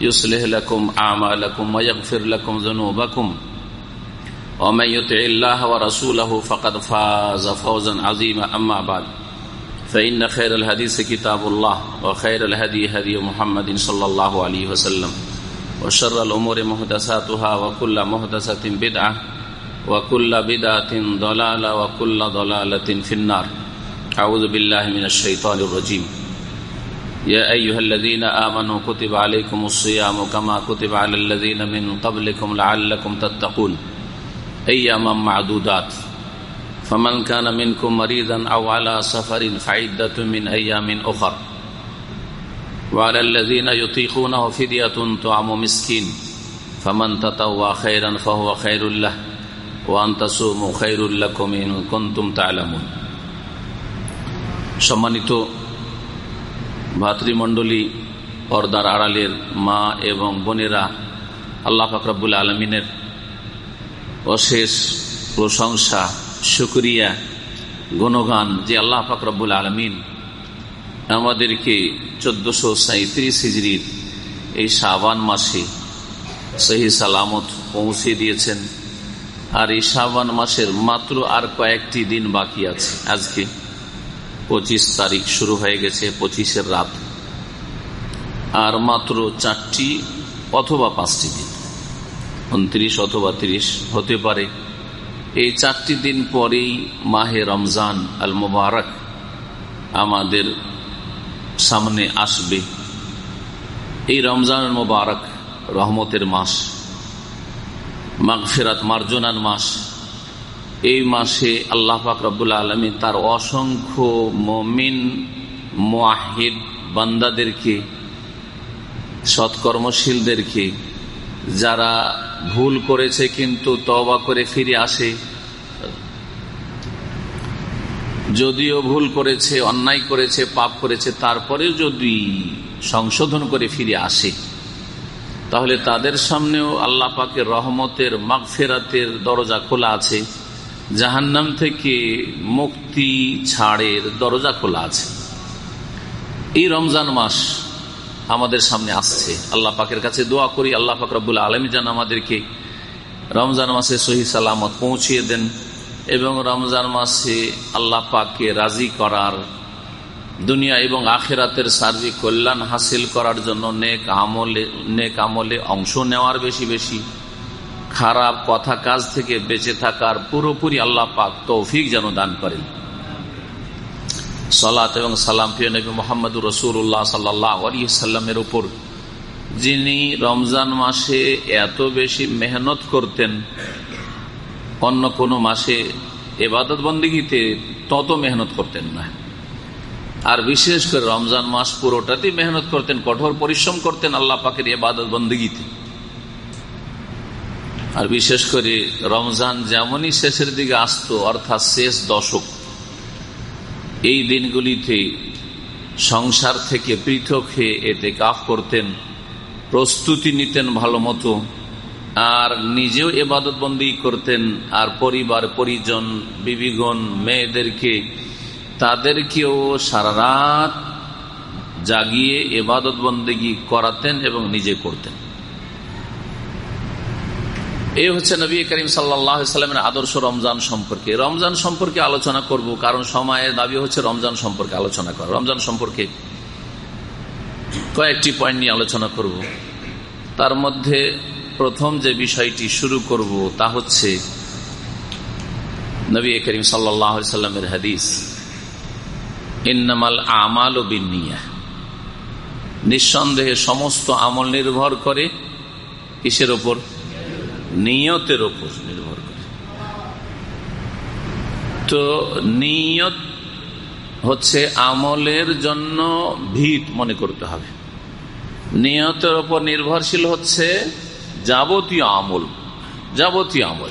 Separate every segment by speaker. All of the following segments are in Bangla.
Speaker 1: يصلح لكم أعمالكم ويغفر لكم ذنوبكم. ومن يطع الله ورسوله فقد فاز فوزا عظيما أما بعد. فإن خير الحديث كتاب الله وخير الهدي هدي محمد صلى الله عليه وسلم. وشر الأمور مهدساتها وكل مهدسة بدعة وكل بدعة ضلالة وكل ضلالة في النار. أعوذ بالله من الشيطان الرجيم. يا أيها الذين آمنوا كتب عليكم الصيام كما كتب على الذين من قبلكم لعلكم تتقون أياما معدودات فمن كان منكم مريضا أو على سفر فعدة من أيام أخر وعلى الذين يطيقونه فدية طعم مسكين فمن تطوى خيرا فهو خير له وأن تصوموا خير لكم إن كنتم تعلمون সম্মানিত ভাতৃমণ্ডলী পর্দার আড়ালের মা এবং বোনেরা আল্লাহ ফাকরাবুল আলমিনের অশেষ প্রশংসা, শুক্রিয়া, গুণগান যে আল্লাহ ফাকরাবুল আলমিন আমাদেরকে চোদ্দশো সাঁত্রিশ হিজড়ির এই শাবান মাসে সহি সালামত পৌঁছে দিয়েছেন। আর এই শাবান মাসের মাত্র আর কয়েকটি দিন বাকি আছে আজকে। পঁচিশ তারিখ শুরু হয়ে গেছে পঁচিশের রাত। আর মাত্র চারটি অথবা পাঁচটি দিন, উনত্রিশ অথবা তিরিশ হতে পারে। এই চারটি দিন পরেই মাহে রমজান আল মুবারক আমাদের সামনে আসবে। এই রমজান মুবারক রহমতের মাস, মাগফেরাত মার্জনার মাস এই মাসে আল্লাহ ফাকরাবুল আলমী তার অসংখ্য মমিন, মোয়াহিদ বান্দাদেরকে, সৎকর্মশীলদেরকে, যারা ভুল করেছে কিন্তু তবা করে ফিরে আসে, যদিও ভুল করেছে, অন্যায় করেছে, পাপ করেছে, তারপরেও যদি সংশোধন করে ফিরে আসে, তাহলে তাদের সামনেও আল্লাহ পাকের রহমতের, মাগফেরাতের দরজা খোলা আছে। জাহান্নাম থেকে মুক্তি ছাড়ের দরজা খোলা আছে। এই রমজান মাস আমাদের সামনে আসছে। আল্লাহ পাকের কাছে দোয়া করি, আল্লাহ পাক রব্বুল আলমী যেন আমাদেরকে রমজান মাসে সহি সালামত পৌঁছিয়ে দেন এবং রমজান মাসে আল্লাহ পাককে রাজি করার, দুনিয়া এবং আখেরাতের সার্বিক কল্যাণ হাসিল করার জন্য নেক আমলে নেক আমলে অংশ নেওয়ার বেশি বেশি খারাপ কথা কাজ থেকে বেঁচে থাকার পুরোপুরি আল্লাহ পাক তৌফিক যেন দান করেন। সালাত এবং সালাম প্রিয় নবী মোহাম্মদ রসুল্লাহ সাল্লামের উপর। যিনি রমজান মাসে এত বেশি মেহনত করতেন, অন্য কোনো মাসে এবাদত বন্দীগীতে তত মেহনত করতেন না। আর বিশেষ করে রমজান মাস পুরোটাতেই মেহনত করতেন, কঠোর পরিশ্রম করতেন আল্লাহ পাকের এবাদত বন্দীগীতে। আর বিশেষ করে রমজান যেমনই শেষের দিকে আসতো, অর্থাৎ শেষ দশক, এই দিনগুলিতে সংসার থেকে পৃথক হয়ে এতে কাফ করতেন, প্রস্তুতি নিতেন ভালো মতো, আর নিজেও এবাদত বন্দি করতেন, আর পরিবার, পরিজন, বিবিগণ, মেয়েদেরকে তাদেরকেও সারা রাত জাগিয়ে এবাদত বন্দেগি করাতেন এবং নিজে করতেন। এই হচ্ছে নবী করিম সাল্লামের আদর্শ রমজান সম্পর্কে। রমজান সম্পর্কে আলোচনা করব, কারণ সময়ের দাবি হচ্ছে রমজান সম্পর্কে আলোচনা করা। রমজান সম্পর্কে কয়েকটি পয়েন্ট নিয়ে আলোচনা করব। তার মধ্যে প্রথম যে বিষয়টি শুরু করব, তা হচ্ছে নবী করিম সাল্লামের হাদিস, ইন্নামাল আমাল ও বিনিয়া নিঃসন্দেহে সমস্ত আমল নির্ভর করে কিসের ওপর নিয়তের ওপর নির্ভর করে। তো নিয়ত হচ্ছে আমলের জন্য ভিত মনে করতে হবে। নিয়তের ওপর নির্ভরশীল হচ্ছে যাবতীয় আমল যাবতীয় আমল।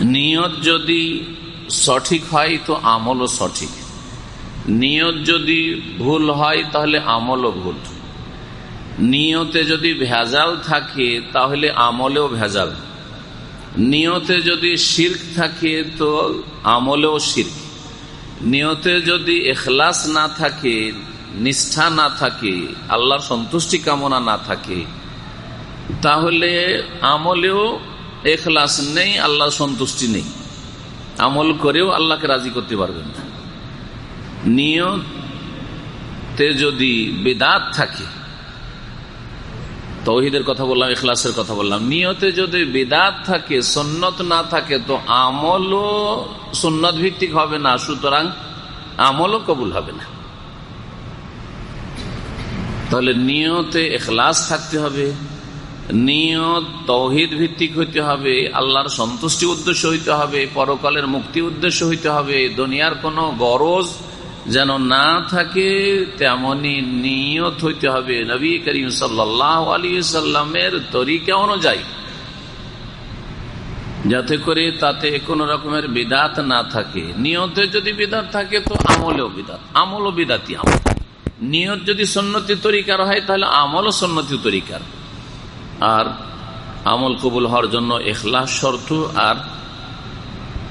Speaker 1: নিয়ত যদি সঠিক হয় তো আমলও সঠিক। নিয়ত যদি ভুল হয় তাহলে আমলও ভুল। নিয়তে যদি ভেজাল থাকে, তাহলে আমলেও ভেজাল। নিয়তে যদি শির্ক থাকে, তো আমলেও শির্ক। নিয়তে যদি এখলাস না থাকে, নিষ্ঠা না থাকে, আল্লাহর সন্তুষ্টি কামনা না থাকে, তাহলে আমলেও এখলাস নেই আল্লাহ সন্তুষ্টি নেই। আমল করেও আল্লাহকে রাজি করতে পারবেন না। নিয়তে যদি বেদাত থাকে তৌহিদের কথা বললাম এখলাসের কথা বললাম। নিয়তে যদি বেদাত থাকে সন্ন্যত না থাকে, তো আমলও সন্ন্যত ভিত্তিক হবে না, সুতরাং আমলও কবুল হবে না। তাহলে নিয়তে এখলাস থাকতে হবে, নিয়ত তৌহিদ ভিত্তিক হইতে হবে, আল্লাহর সন্তুষ্টি উদ্দেশ্য হইতে হবে, পরকালের মুক্তি উদ্দেশ্য হইতে হবে, দুনিয়ার কোনো গরজ যেন না থাকে তেমনি নিয়ত হইতে হবে। নবী করিম সাল্লাহ আলী সাল্লামের তরিকা অনুযায়ী। যাতে করে তাতে কোন রকমের বিদাত না থাকে। নিয়তে যদি বিদাত থাকে, তো আমলেও বিদাত। আমলও বিদাতি আমল। নিয়ত যদি সন্ন্যতি তরিকার হয়, তাহলে আমলও সন্ন্যতি তরিকার। আর আমল কবুল হওয়ার জন্য এখলাস শর্ত আর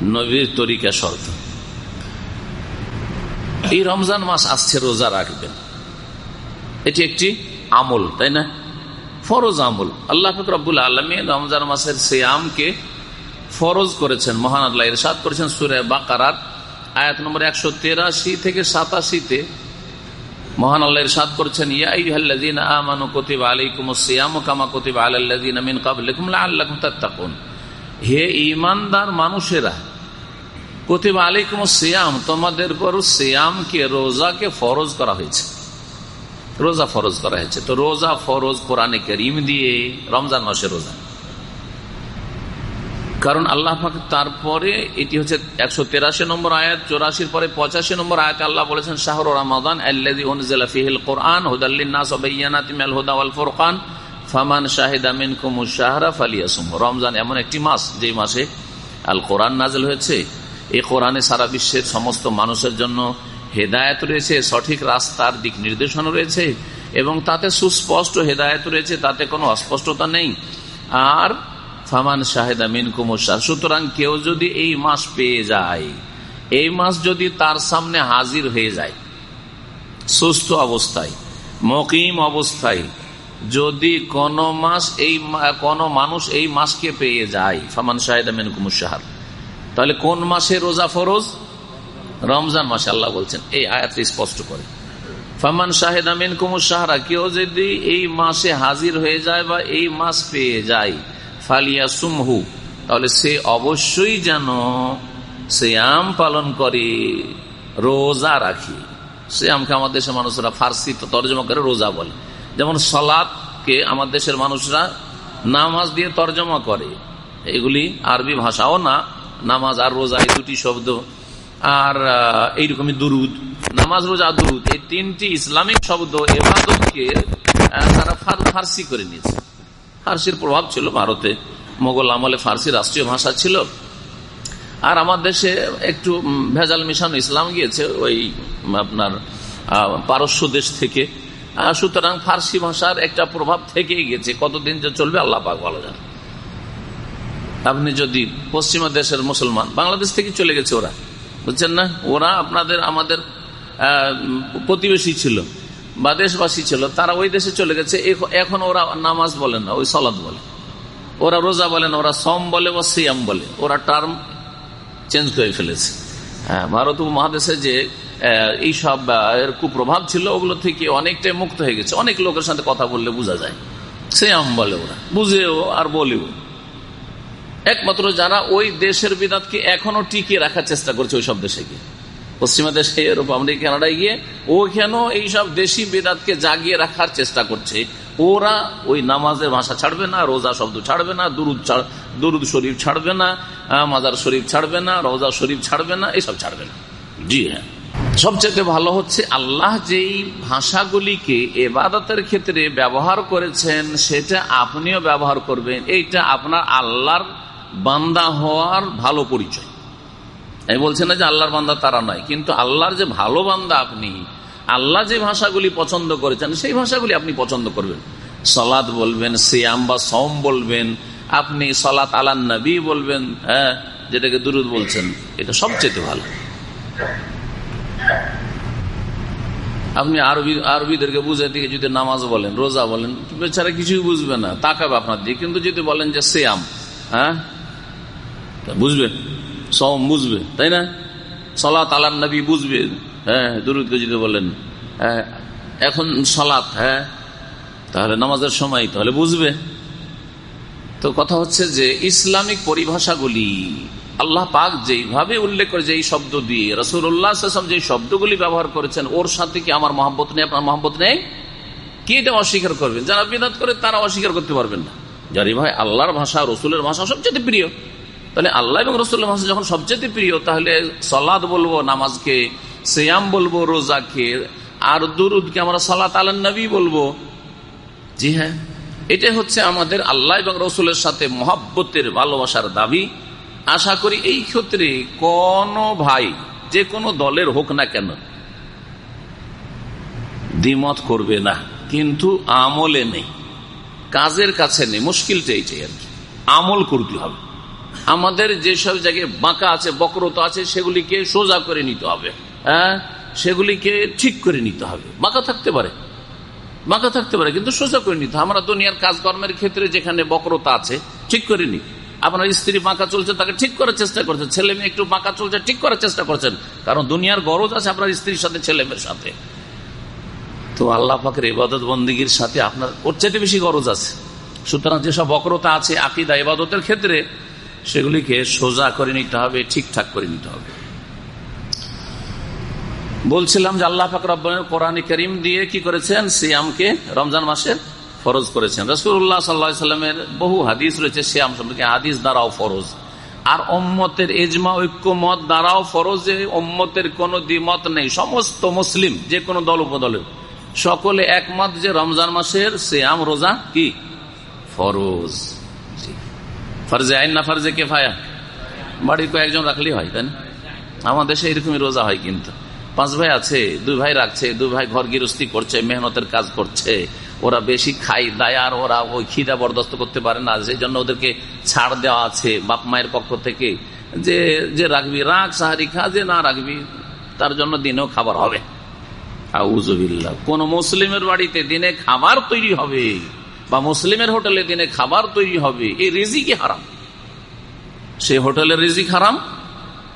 Speaker 1: নবীর তরিকা শর্ত। এই রমজান মাস আসছে, রোজা রাখবেন। এটি একটি আমল, তাই না? ফরজ আমল। আল্লাহ ফকরাবুল আলমী রমজান মাসের আমকে ফরজ করেছেন, মহান আল্লাহ ইরশাদ করেছেন সুরে বাকারাত আয়াত নম্বর একশো তেরাশি থেকে সাতাশিতে। মহান আল্লাহ ইরশাদ করেছেন ইয়াইহাল্লাযীন হে ঈমানদার মানুষেরা কুতিবা আলাইকুমুস সিয়াম, তোমাদের উপর সিয়ামকে, রোজাকে ফরজ করা হয়েছে। রোজা ফরজ করা হয়েছে। তো রোজা ফরজ কোরআনে করিম দিয়ে রমজান মাসে রোজা। কারণ আল্লাহ তারপরে এটি হচ্ছে একশো তেরাশি নম্বর আয়াত, চৌরাশির পরে পঁচাশি নম্বর আয়াত আল্লাহ বলেছেন, শাহর রমাদান কোরআন ফোরকান, ফামান শাহিদ আমিন কুমুশাহরা ফালিয়াসুম। রমজান এমন একটি মাস যে মাসে আল কোরআন নাজল হয়েছে। এই কোরআনে সারা বিশ্বের সমস্ত মানুষের জন্য হেদায়ত রয়েছে, সঠিক রাস্তার দিক নির্দেশনা রয়েছে এবং তাতে সুস্পষ্ট হেদায়ত রয়েছে, তাতে কোনো অস্পষ্টতা নেই। আর ফামান শাহেদা মিন কুমুসার সুতরাং কেউ যদি এই মাস পেয়ে যায়, এই মাস যদি তার সামনে হাজির হয়ে যায়, সুস্থ অবস্থায়, মকিম অবস্থায়, যদি কোন মাস এই কোন মানুষ এই মাসকে পেয়ে যায়, ফামান শাহেদা মিন কুমুসাহার তাহলে কোন মাসে রোজা ফরজ? রমজান মাসে আল্লাহ বলছেন, এই আয়াত স্পষ্ট করে। ফামান শাহেদ আমিন কুমুর সাহারা কেউ যদি এই মাসে হাজির হয়ে যায় বা এই মাস পেয়ে যায়, ফালিয়া সুমহু, তাহলে সে অবশ্যই যেন শ্যাম পালন করে, রোজা রাখি। শ্যামকে আমার দেশের মানুষরা ফার্সি তর্জমা করে রোজা বলে। যেমন সলাদকে আমার দেশের মানুষরা নামাজ দিয়ে তর্জমা করে। এগুলি আরবি ভাষাও না। নামাজ আর রোজা, এই দুটি শব্দ। আর এইরকমই দুরুদ। নামাজ, রোজা, দুরুদ, এই তিনটি ইসলামিক শব্দ এবাদতকে তারা ফার্সি করে নিয়েছে। ফার্সির প্রভাব ছিল ভারতে। মোগল আমলে ফার্সি রাষ্ট্রীয় ভাষা ছিল। আর আমার দেশে একটু ভেজাল মিশানো ইসলাম গিয়েছে, ওই আপনার পারস্য দেশ থেকে। সুতরাং ফার্সি ভাষার একটা প্রভাব থেকেই গেছে কতদিন যে চলবে আল্লাহ পাক ভালো জানে। আপনি যদি পশ্চিমা দেশের মুসলমান, বাংলাদেশ থেকে চলে গেছে ওরা, বুঝছেন না? ওরা আপনাদের, আমাদের প্রতিবেশী ছিল বা দেশবাসী ছিল, তারা ওই দেশে চলে গেছে। এখন ওরা নামাজ বলে না, ওই সলাদ বলে। ওরা রোজা বলে না, ওরা সম বলে বা সিয়াম বলে। ওরা টার্ম চেঞ্জ করে ফেলেছে। হ্যাঁ ভারত মহাদেশে যে এইসব এর কুপ্রভাব ছিল, ওগুলো থেকে অনেকটাই মুক্ত হয়ে গেছে। অনেক লোকের সাথে কথা বললে বোঝা যায়। সিয়াম বলে ওরা, বুঝেও আর বলেও। একমাত্র যারা ওই দেশের বিদাতকে এখনও টিকিয়ে রাখার চেষ্টা করছে ওই সব দেশে গিয়ে। পশ্চিমা দেশে ইউরোপ আমেরিকা কানাডায় গিয়ে ওখানেও এইসব দেশি বেদাতকে জাগিয়ে রাখার চেষ্টা করছে? ওরা ওই নামাজের ভাষা ছাড়বে না, রোজা শব্দ ছাড়বে না, দুরুদ দুরুদ শরীফ ছাড়বে না মাজার শরীফ ছাড়বে না, রোজা শরীফ ছাড়বে না, এসব ছাড়বে না। জি হ্যাঁ। সবচেয়ে ভালো হচ্ছে আল্লাহ যেই ভাষাগুলিকে এবাদতের ক্ষেত্রে ব্যবহার করেছেন, সেটা আপনিও ব্যবহার করবেন, এইটা আপনার আল্লাহর বান্দা হওয়ার ভালো পরিচয়। আমি বলছি না যে আল্লাহর বান্দা তারা নয়, কিন্তু আল্লাহর যে ভালো বান্দা আপনি, আল্লাহ যে ভাষাগুলি পছন্দ করেছেন, সেই ভাষাগুলি আপনি পছন্দ করবেন। সলাদ বলবেন, সিয়াম বা সম বলবেন, আপনি সলাত আলান নবী বলবেন হ্যাঁ যেটাকে দুরুদ বলছেন, এটা সবচেয়ে ভালো। আপনি আরবি, আরবিদেরকে বুঝে দিকে যদি নামাজ বলেন, রোজা বলেন, বেচারা কিছুই বুঝবে না, তাকাবে আপনার দিকে, কিন্তু যদি বলেন যে শ্যাম হ্যাঁ বুঝবে? সম বুঝবে, তাই না? সলাত আলান নবী বুঝবে। হ্যাঁ দুরুদকে যদি বলেন। হ্যাঁ এখন সলাত হ্যাঁ তাহলে নামাজের সময় তাহলে বুঝবে। তো কথা হচ্ছে যে ইসলামিক পরিভাষাগুলি আল্লাহ পাক যেইভাবে উল্লেখ করে যে এই শব্দ দিয়ে রসুল্লাহ যে শব্দগুলি ব্যবহার করেছেন, ওর সাথে কি আমার মহাব্বত নেই, আপনার মহাব্বত নেই? কি এটা অস্বীকার করবেন? যারা বিদাত করে তারা অস্বীকার করতে পারবেন না। জারি ভাই, আল্লাহর ভাষা, রসুলের ভাষা সবচেয়ে প্রিয়। তাহলে আল্লাহ এবং রসুলের ভাষা যখন সবচেয়ে প্রিয়, তাহলে সলাদ বলব, নামাজকে, সেয়াম বলব, রোজাকে, আর দুরুদকে আমরা সালাত আলান বলব। জি হ্যাঁ এটাই হচ্ছে আমাদের আল্লাহ এবং রসুলের সাথে মহাব্বতের ভালোবাসার দাবি। আশা করি এই ক্ষেত্রে কোন ভাই, যে কোনো দলের হোক না কেন, দ্বিমত করবে না। কিন্তু আমলে নেই, কাজের কাছে নেই মুশকিলটা এইটাই আর কি। আমল করতে হবে। আমাদের যেসব জায়গায় বাঁকা আছে, বক্রতা আছে, সেগুলিকে সোজা করে নিতে হবে। হ্যাঁ? সেগুলিকে ঠিক করে নিতে হবে। বাঁকা থাকতে পারে। বাঁকা থাকতে পারে, কিন্তু সোজা করে নিতে আমরা দুনিয়ার কাজকর্মের ক্ষেত্রে যেখানে বক্রতা আছে, ঠিক করে নি আপনার স্ত্রী বাঁকা চলছে, তাকে ঠিক করার চেষ্টা করছেন ছেলে মেয়ে একটু বাঁকা চলছে, ঠিক করার চেষ্টা করছেন। কারণ দুনিয়ার গরজ আছে আপনার স্ত্রীর সাথে, ছেলে মেয়ের সাথে। তো আল্লাহ পাকের ইবাদত বন্দীগীর সাথে আপনার ওর চাইতে বেশি গরজ আছে। সুতরাং যেসব বক্রতা আছে, আকিদা, ইবাদতের ক্ষেত্রে সেগুলিকে সোজা করে নিতে হবে, ঠিকঠাক করে নিতে হবে। বলছিলাম যে আল্লাহ রব্বানের কোরআন করিম দিয়ে কি করেছেন? সিয়ামকে রমজান মাসের ফরজ করেছেন। রসুল্লাহ সাল্লা সাল্লামের বহু হাদিস রয়েছে সিয়াম সম্পর্কে। হাদিস দ্বারাও ফরজ। আর ওম্মতের এজমা ঐক্য মত দ্বারাও ফরজে ওম্মতের কোন দ্বিমত নেই। সমস্ত মুসলিম, যে কোনো দল, উপদলের সকলে একমত যে রমজান মাসের সিয়াম, রোজা কি? ফরজ। ফরজে আইন না ফরজে কে ফায়া বাড়ির কয়েকজন রাখলেই হয়, তাই না? আমাদের দেশে এরকমই রোজা হয় কিন্তু। পাঁচ ভাই আছে, দুই ভাই রাখছে, দুই ভাই ঘর গৃহস্থী করছে, মেহনতের কাজ করছে। ওরা বেশি খাই দায় আর ওরা ওই খিদা বরদাস্ত করতে পারে না। সেই জন্য ওদেরকে ছাড় দেওয়া আছে বাপ মায়ের পক্ষ থেকে। যে যে রাখবি, রাখ সাহারি, খা, যে না রাখবি, তার জন্য দিনেও খাবার হবে। কোন মুসলিমের বাড়িতে দিনে খাবার তৈরি হবে। বা মুসলিমের হোটেলে দিনে খাবার তৈরি হবে, এই রিজিকই হারাম। সেই হোটেলের রিজিক হারাম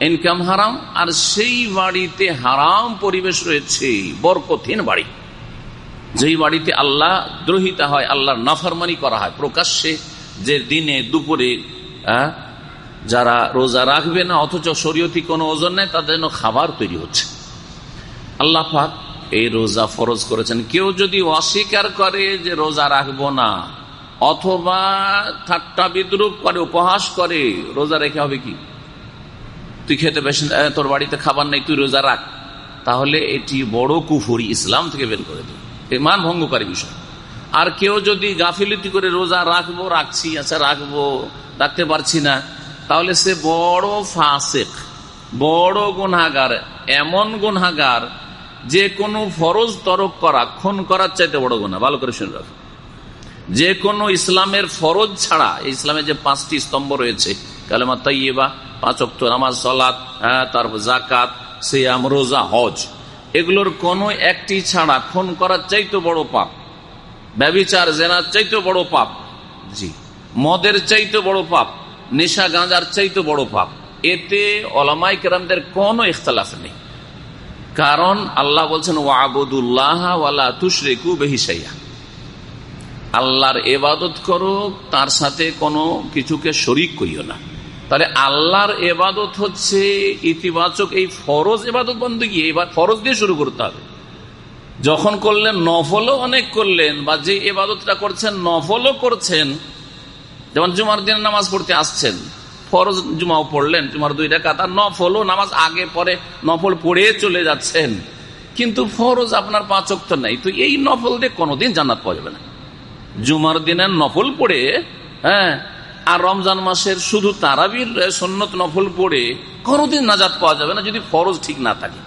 Speaker 1: ইনকাম হারাম, আর সেই বাড়িতে হারাম পরিবেশ রয়েছে বরকথিন বাড়ি। যেই বাড়িতে আল্লাহ দ্রোহিতা হয়, আল্লাহর নাফারমানি করা হয়, প্রকাশ্যে যে দিনে, দুপুরে যারা রোজা রাখবে না, অথচ শরীয়তি কোনো ওজন নেই, তাদের জন্য খাবার তৈরি হচ্ছে। আল্লাহ এই রোজা ফরজ করেছেন। কেউ যদি অস্বীকার করে যে রোজা রাখব না, অথবা ঠাট্টা বিদ্রুপ করে, উপহাস করে, রোজা রেখে হবে কি? তুই খেতে বেশি তোর বাড়িতে খাবার নেই, তুই রোজা রাখ। তাহলে এটি বড় কুফুরি ইসলাম থেকে বের করে দেবে মান ভঙ্গকারী বিষয়। আর কেউ যদি গাফিলতি করে রোজা রাখব, রাখছি আচ্ছা রাখব, রাখতে পারছি না, তাহলে সে বড় ফাসেক, বড় গুনাগার এমন গুনাগার যে কোনো ফরজ তরক করা, খুন করার চাইতে বড় গুণা ভালো করে শুনে রাখো। যে কোনো ইসলামের ফরজ ছাড়া ইসলামের যে পাঁচটি স্তম্ভ রয়েছে, কালেমা তাইয়েবা, পাঁচ অক্ট নামাজ, সলাত হ্যাঁ তারপর জাকাত সিয়াম, রোজা, হজ, এগুলোর কোন একটি ছাড়া খুন করার চাইতে বড় পাপ, ব্যবিচার, জেনার চাইতে বড় পাপ, জি, মদের চাইতে বড় পাপ, নেশা গাঁজার চাইতে বড় পাপ, এতে অলামাই কেরামদের কোন ইখতলাফ নেই। কারণ আল্লাহ বলছেন ওয়াবুদুল্লাহ ওয়ালা তুশরেকু বেহিসাইয়া আল্লাহর এবাদত করো, তার সাথে কোনো কিছুকে শরিক করিও না। তাহলে আল্লাহর এবাদত হচ্ছে ইতিবাচক, এই ফরজ এবাদত বন্দী এবার ফরজ দিয়ে শুরু করতে হবে। যখন করলেন, নফলও অনেক করলেন, বা যে এবাদতটা করছেন, নফলও করছেন, যেমন জুমার দিন নামাজ পড়তে আসছেন ফরজ জুমাও পড়লেন জুমার দুই রেখাত, আর নফলও নামাজ আগে, পরে নফল পড়ে চলে যাচ্ছেন। কিন্তু ফরজ আপনার পাঁচক তো নাই, তো এই নফল দিয়ে কোনোদিন জান্নাত পাওয়া যাবে না। জুমার দিনের নফল পড়ে হ্যাঁ আর রমজান মাসের শুধু তারাবির সন্ন্যত নফল পড়ে, কোনোদিন নাজাত পাওয়া যাবে না যদি ফরজ ঠিক না থাকে।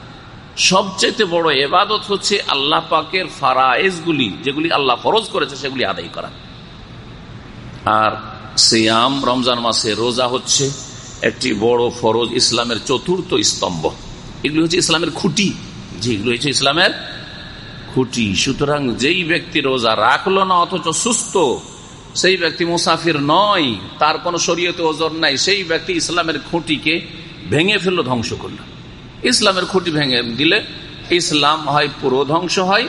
Speaker 1: সবচেয়ে বড় এবাদত হচ্ছে আল্লাহ পাকের ফারায়েজগুলি, যেগুলি আল্লাহ ফরজ করেছে, সেগুলি আদায় করা। আর সিয়াম রমজান মাসে রোজা হচ্ছে একটি বড় ফরজ ইসলামের চতুর্থ স্তম্ভ। এগুলি হচ্ছে ইসলামের খুঁটি। যেগুলো হচ্ছে ইসলামের খুঁটি। সুতরাং যেই ব্যক্তি রোজা রাখল না, অথচ সুস্থ, সেই ব্যক্তি মুসাফির নয়, তার কোনো শরীয়তে ওজন নাই, সেই ব্যক্তি ইসলামের খুঁটিকে ভেঙে ফেলল, ধ্বংস করল। ইসলামের খুঁটি ভেঙে দিলে ইসলাম হয় পুরো ধ্বংস হয়।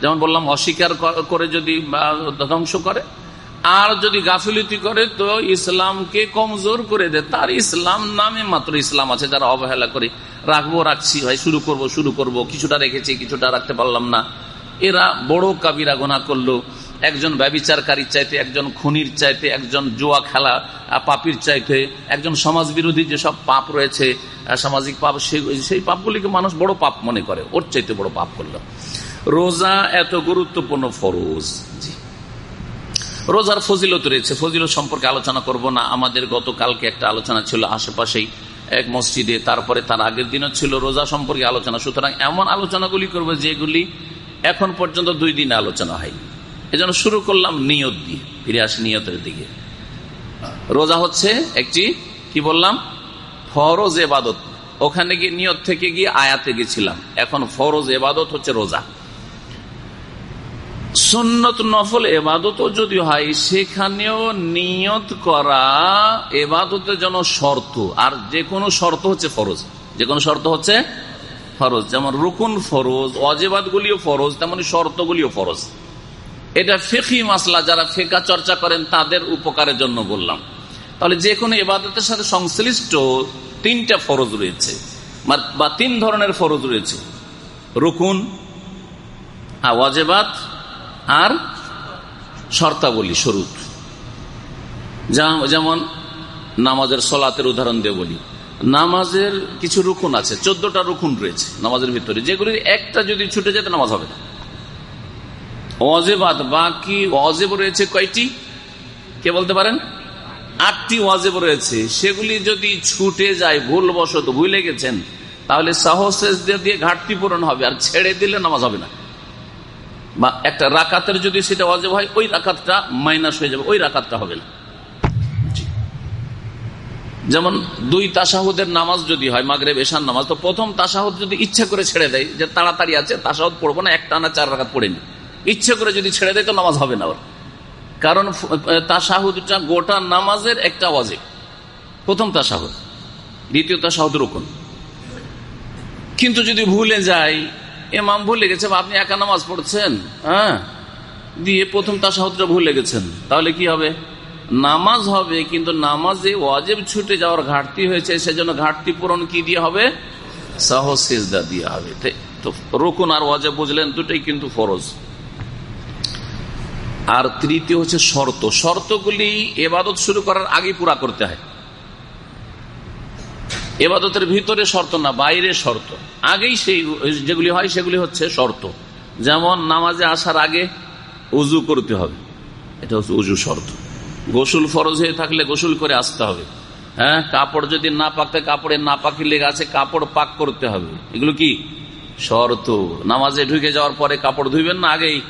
Speaker 1: যেমন বললাম, অস্বীকার করে যদি ধ্বংস করে আর যদি গাফিলতি করে, তো ইসলামকে কমজোর করে দেয়। তার ইসলাম নামে মাত্র ইসলাম আছে, যারা অবহেলা করে। রাখব, রাখছি, ভাই, শুরু করব শুরু করব। কিছুটা রেখেছি, কিছুটা রাখতে পারলাম না। এরা বড় কাবিরা গোনা করল। একজন ব্যবিচারকারীর চাইতে, একজন খুনির চাইতে, একজন জুয়া খেলা পাপির চাইতে, একজন সমাজ বিরোধী যেসব পাপ রয়েছে সামাজিক পাপ সেই পাপগুলিকে মানুষ বড় পাপ মনে করে। ওর চাইতে বড় পাপ করল। রোজা এত গুরুত্বপূর্ণ ফরোজ। জি। রোজার ফজিলত রয়েছে। ফজিলত সম্পর্কে আলোচনা করব না। আমাদের গতকালকে একটা আলোচনা ছিল আশেপাশেই, এক মসজিদে, তারপরে তার আগের দিনও ছিল রোজা সম্পর্কে আলোচনা। সুতরাং এমন আলোচনাগুলি করব যেগুলি এখন পর্যন্ত দুই দিনে আলোচনা হয়। এজন্য শুরু করলাম নিয়ত দিয়ে। ফিরে আসি নিয়তের দিকে। রোজা হচ্ছে একটি, কি বললাম? ফরজ এবাদত। ওখানে গিয়ে নিয়ত থেকে গিয়ে আয়াতে গেছিলাম। এখন ফরজ এবাদত হচ্ছে রোজা। সুন্নত নফল এবাদত যদি হয়, সেখানেও নিয়ত করা এবাদতের জন্য শর্ত। আর যে কোনো শর্ত হচ্ছে ফরজ। যে কোনো শর্ত হচ্ছে ফরজ। যেমন রুকুন ফরজ অজেবাদ গুলিও ফরজ, তেমন শর্তগুলিও ফরজ। এটা ফেকি মাসলা, যারা ফেকা চর্চা করেন, তাদের উপকারের জন্য বললাম। তাহলে যে কোনো এবাদতের সাথে সংশ্লিষ্ট তিনটা ফরজ রয়েছে। বা তিন ধরনের ফরজ রয়েছে। রুকুন ওয়াজেবাদ আর শর্তাবলী স্বরূপ। যেমন নামাজের সলাতের উদাহরণ দিয়ে বলি। নামাজের কিছু রুকুন আছে, চোদ্দটা রুকুন রয়েছে নামাজের ভিতরে। যেগুলি একটা যদি ছুটে যেতে নামাজ হবে না। অজেবাদ বাকি অজেব রয়েছে কয়টি? কে বলতে পারেন? আটটি ওয়াজেব রয়েছে। সেগুলি যদি ছুটে যায়, ভুলবশত ভুলে গেছেন, তাহলে সাহস দিয়ে ঘাটতি পূরণ হবে আর ছেড়ে দিলে নামাজ হবে না। বা একটা রাকাতের যদি সেটা অজেব হয় ওই রাকাতটা মাইনাস হয়ে যাবে ওই রাকাতটা হবে না। যেমন দুই তাসাহুদের নামাজ যদি হয় মাগরে বেশান নামাজ তো প্রথম তাসাহুদ যদি ইচ্ছা করে ছেড়ে দেয় যে তাড়াতাড়ি আছে তাসাহুদ পড়ব না একটা না চার রাকাত পড়ে নি। ইচ্ছে করে যদি ছেড়ে দেয় তো নামাজ হবে না ওর। কারণ তাসাহুদটা গোটা নামাজের একটা অজেব প্রথম তাসাহুদ দ্বিতীয় তাসাহুদ রোকন। কিন্তু যদি ভুলে যায় এমাম ভুলে গেছে আপনি একা নামাজ পড়ছেন হ্যাঁ? দিয়ে প্রথম তাসাহুদটা ভুলে গেছেন, তাহলে কি হবে? নামাজ হবে, কিন্তু নামাজে ওয়াজেব ছুটে যাওয়ার ঘাটতি হয়েছে, সেজন্য ঘাটতি পূরণ কি দিয়ে হবে? সাহস, সেজদা দিয়ে হবে। তো রকুন আর ওয়াজেব বুঝলেন, দুটোই কিন্তু ফরজ। আর তৃতীয় হচ্ছে শর্ত। শর্তগুলি এবাদত শুরু করার আগে পুরা করতে হয়। এবাদতের ভিতরে শর্ত না, বাইরে শর্ত। আগেই সেই যেগুলি হয় সেগুলি হচ্ছে শর্ত। যেমন নামাজে আসার আগে উজু করতে হবে। এটা হচ্ছে উজু শর্ত। গোসল ফরজ হয়ে থাকলে গোসল করে আসতে হবে। হ্যাঁ কাপড় যদি না পাকতে, কাপড়ে না পাকি লেগে আছে, কাপড় পাক করতে হবে। এগুলো কি? শর্ত। নামাজে ঢুকে যাওয়ার পরে কাপড় ধুইবেন না, আগেই।